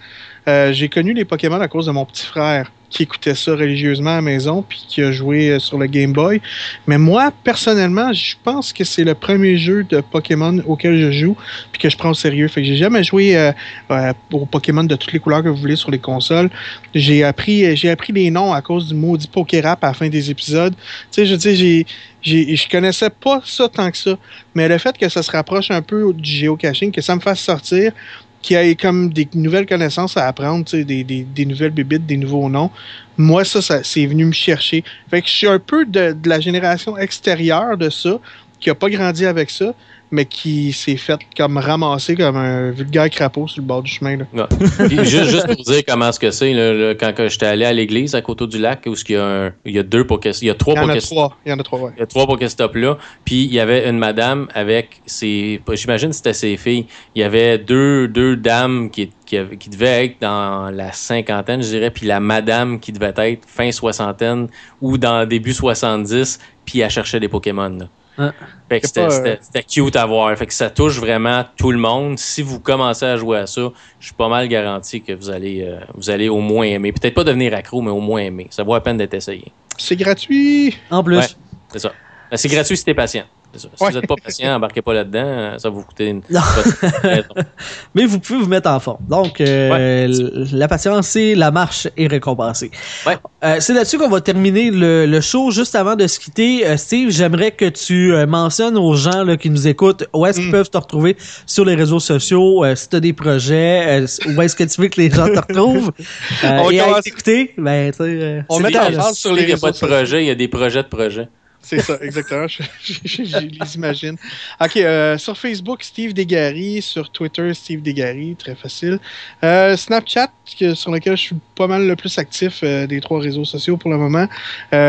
Euh, J'ai connu les Pokémon à cause de mon petit frère qui écoutait ça religieusement à la maison puis qui a joué euh, sur le Game Boy. Mais moi, personnellement, je pense que c'est le premier jeu de Pokémon auquel je joue puis que je prends au sérieux. Fait que j'ai jamais joué euh, aux Pokémon de toutes les couleurs que vous voulez sur les consoles. J'ai appris, j'ai appris les noms à cause du maudit Pokérap à la fin des épisodes. Tu sais, je j'ai, j'ai, je connaissais pas ça tant que ça. Mais le fait que ça se rapproche un peu du géocaching, que ça me fasse sortir, qu'il y ait comme des nouvelles connaissances à apprendre, des, des, nouvelles bébites, des nouveaux noms, moi, ça, ça c'est venu me chercher. Fait que je suis un peu de, de la génération extérieure de ça, qui a pas grandi avec ça, mais qui s'est fait comme ramasser comme un vulgaire crapaud sur le bord du chemin. Là. Ouais. Juste, juste pour dire comment ce que c'est, quand j'étais allé à l'église à côté du lac, où il y a, un, il y a deux Pokéstops, il y a trois Il y en a trois. Il y en a trois, ouais. Il y a trois Pokéstops là. Puis il y avait une madame avec ses. J'imagine que c'était ses filles. Il y avait deux, deux dames qui, qui, qui devaient être dans la cinquantaine, je dirais. Puis la madame qui devait être fin soixantaine ou dans début 70. Puis elle cherchait des Pokémon. Là. Hein. Fait que c'était euh, c'était- c'était cute à voir. Fait que ça touche vraiment tout le monde. Si vous commencez à jouer à ça, je suis pas mal garanti que vous allez, euh, vous allez au moins aimer. Peut-être pas devenir accro, mais au moins aimer. Ça vaut la peine d'être essayé. C'est gratuit. En plus. Ouais. C'est ça. Ben, C'est gratuit si t'es patient. Si Ouais. vous n'êtes pas patient, embarquez pas là-dedans, ça va vous coûter une. Non. Mais vous pouvez vous mettre en forme. Donc, euh, la patience et la marche est récompensée. Ouais. Euh, c'est là-dessus qu'on va terminer le, le show. Juste avant de se quitter, euh, Steve, j'aimerais que tu euh, mentionnes aux gens là, qui nous écoutent où est-ce qu'ils Mm. peuvent te retrouver sur les réseaux sociaux, euh, si tu as des projets, euh, où est-ce que tu veux que les gens te retrouvent? Euh, On et à commence- t'écouter, ben, tu sais, euh, On met en sur Il les n'y a pas de projet, il y a des projets de projets. C'est ça, exactement. Je, les imagine. OK, euh, sur Facebook, Steve Desgaris. Sur Twitter, Steve Desgaris. Très facile. Euh, Snapchat, que- sur lequel je suis pas mal le plus actif euh, des trois réseaux sociaux pour le moment.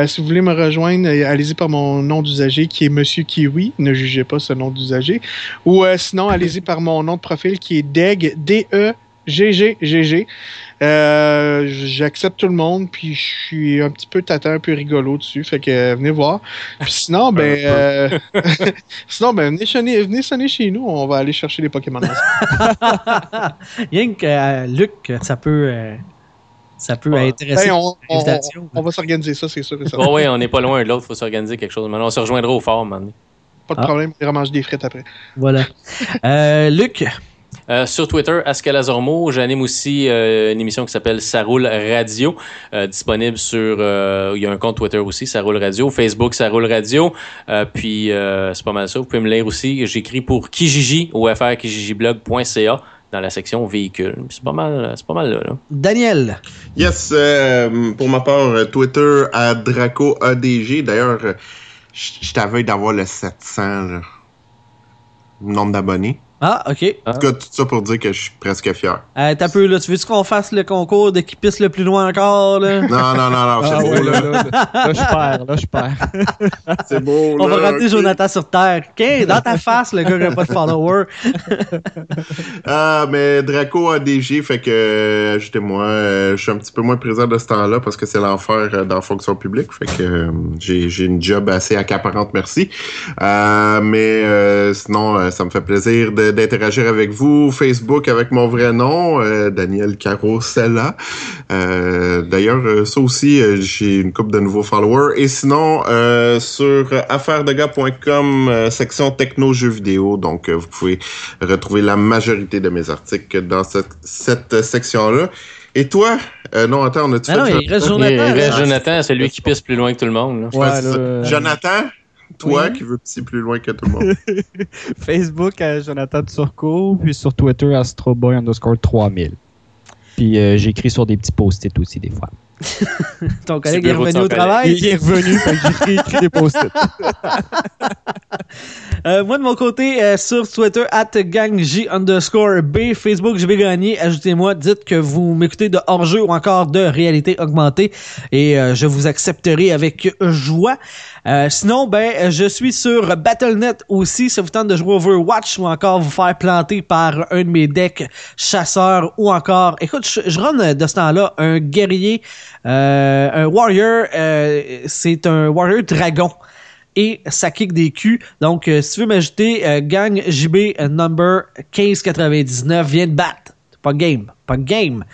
Si vous voulez me rejoindre, allez-y par mon nom d'usager qui est Monsieur Kiwi. Ne jugez pas ce nom d'usager. Ou sinon, allez-y par mon nom de profil qui est Deg, D-E-G-G-G-G. Euh, J'accepte tout le monde, puis je suis un petit peu tâtin, un peu rigolo dessus, fait que euh, venez voir. Puis sinon, ben, euh, sinon, ben, venez sonner, venez sonner chez nous, on va aller chercher les Pokémon. Rien que euh, Luc, ça peut, euh, ça peut Ouais. intéresser. Hey, on, on va s'organiser ça, c'est sûr. Bon, ouais, on n'est pas loin de l'autre, il faut s'organiser quelque chose. Maintenant, on se rejoindra au fort, maintenant. Pas de Ah. problème, on ira manger des frites après. Voilà. Euh, Luc, Euh, sur Twitter, Ascalazormo, j'anime aussi euh, une émission qui s'appelle Ça roule radio, euh, disponible sur. euh, il y a un compte Twitter aussi, Ça roule radio, Facebook, Ça roule radio. Euh, puis euh, c'est pas mal ça. Vous pouvez me lire aussi. J'écris pour Kijiji au frkijijiblog.ca dans la section véhicules. C'est pas mal, c'est pas mal là. là. Daniel, Yes, euh, pour ma part, Twitter à Draco ADG. D'ailleurs, je je t'avais d'avoir le 700 là. nombre d'abonnés. Ah, ok. En tout cas, tout ça pour dire que je suis presque fier. Euh, T'as peu, là. Tu veux-tu qu'on fasse le concours de qui pisse le plus loin encore, là? Non, non, non, non, c'est Ah, beau, ouais, là. là, je perds, là, je perds. C'est beau, On là. va ramener ok. Jonathan sur Terre. OK, dans ta face, le gars qui n'a pas de follower. Ah, mais Draco ADG, fait que, ajoutez-moi, euh, je suis un petit peu moins présent de ce temps-là parce que c'est l'enfer euh, dans la fonction publique. Fait que j'ai une job assez accaparante, merci. Euh, mais euh, sinon, ça me fait plaisir de- d'interagir avec vous. Facebook avec mon vrai nom, euh, Daniel Carosella. Euh, D'ailleurs, euh, ça aussi, euh, j'ai une couple de nouveaux followers. Et sinon, euh, sur affairesdegars.com, euh, section techno jeux vidéo. Donc, euh, vous pouvez retrouver la majorité de mes articles dans cette, cette section-là. Et toi? Euh, non, attends, on a-tu Ah non, fait il reste Il Jonathan. reste là. Jonathan, celui qui pisse plus loin que tout le monde. là. Ouais, Jonathan, toi Oui. qui veux pisser plus loin que tout le monde. Facebook à Jonathan Turcot, puis sur Twitter Astroboy underscore 3000. Puis euh, j'écris sur des petits post-it aussi des fois. Ton collègue est revenu au travail? Il est revenu, j'écris écrit des post-it. Euh, moi, de mon côté, euh, sur Twitter, at gangj underscore B, Facebook, je vais gagner. Ajoutez-moi, dites que vous m'écoutez de hors-jeu ou encore de réalité augmentée et euh, je vous accepterai avec joie. Euh, sinon, ben, je suis sur Battle.net aussi. Ça vous tente de jouer Overwatch ou encore vous faire planter par un de mes decks chasseurs ou encore, écoute, je, je run de ce temps-là un guerrier, euh, un warrior, euh, c'est un warrior dragon et ça kick des culs. Donc, euh, si tu veux m'ajouter, euh, gang JB euh, number 1599 vient de battre. Pas game, pas game.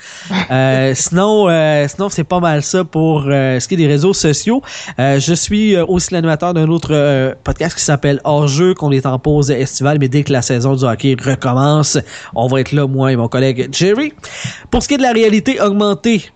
Euh, sinon, euh, sinon c'est pas mal ça pour euh, ce qui est des réseaux sociaux. Je suis aussi l'animateur d'un autre podcast qui s'appelle Hors-jeu, qu'on est en pause estivale, mais dès que la saison du hockey recommence, on va être là, moi et mon collègue Jerry. Pour ce qui est de la réalité augmentée,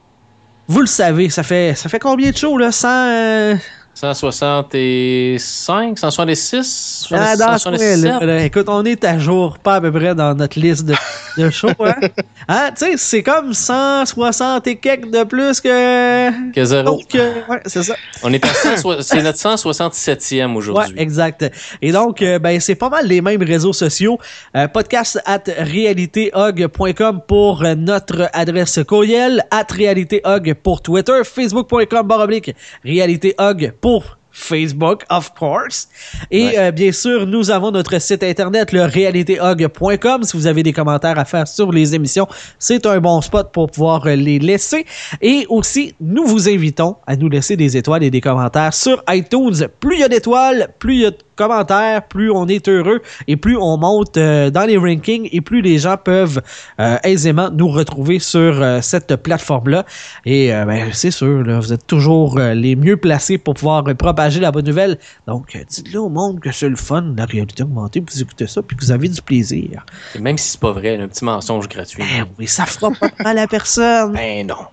vous le savez, ça fait ça fait combien de shows là, 100 euh, 165, 166, Ah, dans ce 167. coin-là, là, écoute, on est à jour, pas à peu près dans notre liste de, de shows, hein? Hein, tu sais, c'est comme 160 et quelques de plus que... Que zéro. Donc, euh, ouais, c'est ça. On est à 100 c'est notre 167e Ouais, aujourd'hui. exact. Et donc, euh, ben, c'est pas mal les mêmes réseaux sociaux. Euh, podcast at realitéhog.com pour euh, notre adresse courriel, at realitéhog pour Twitter, facebook.com baroblique realitéhog pour Facebook, of course. Et Ouais. euh, bien sûr, nous avons notre site internet, le realitéhog.com. Si vous avez des commentaires à faire sur les émissions, c'est un bon spot pour pouvoir euh, les laisser. Et aussi, nous vous invitons à nous laisser des étoiles et des commentaires sur iTunes. Plus il y a d'étoiles, plus il y a de commentaires, plus on est heureux et plus on monte euh, dans les rankings et plus les gens peuvent euh, aisément nous retrouver sur euh, cette plateforme-là. Et ben, c'est sûr, là, vous êtes toujours les mieux placés pour pouvoir propager la bonne nouvelle. Donc, dites-le au monde que c'est le fun, la réalité augmentée, que vous écoutez ça, puis que vous avez du plaisir. Et Même si c'est pas vrai, un petit mensonge gratuit. Ben oui, ça fera pas de mal à personne. Ben non.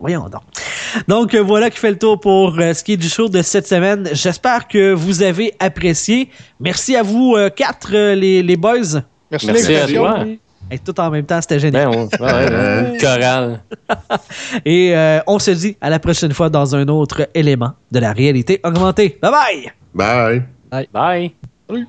Voyons donc. Donc voilà qui fait le tour pour ce qui est du show de cette semaine. J'espère que vous avez apprécié. Merci à vous euh, quatre, euh, les, les boys. Merci, Merci à toi. Et tout en même temps, c'était génial. Ben on, ouais, chorale. Et euh, on se dit à la prochaine fois dans un autre élément de la réalité augmentée. Bye bye! Bye. Bye. Salut.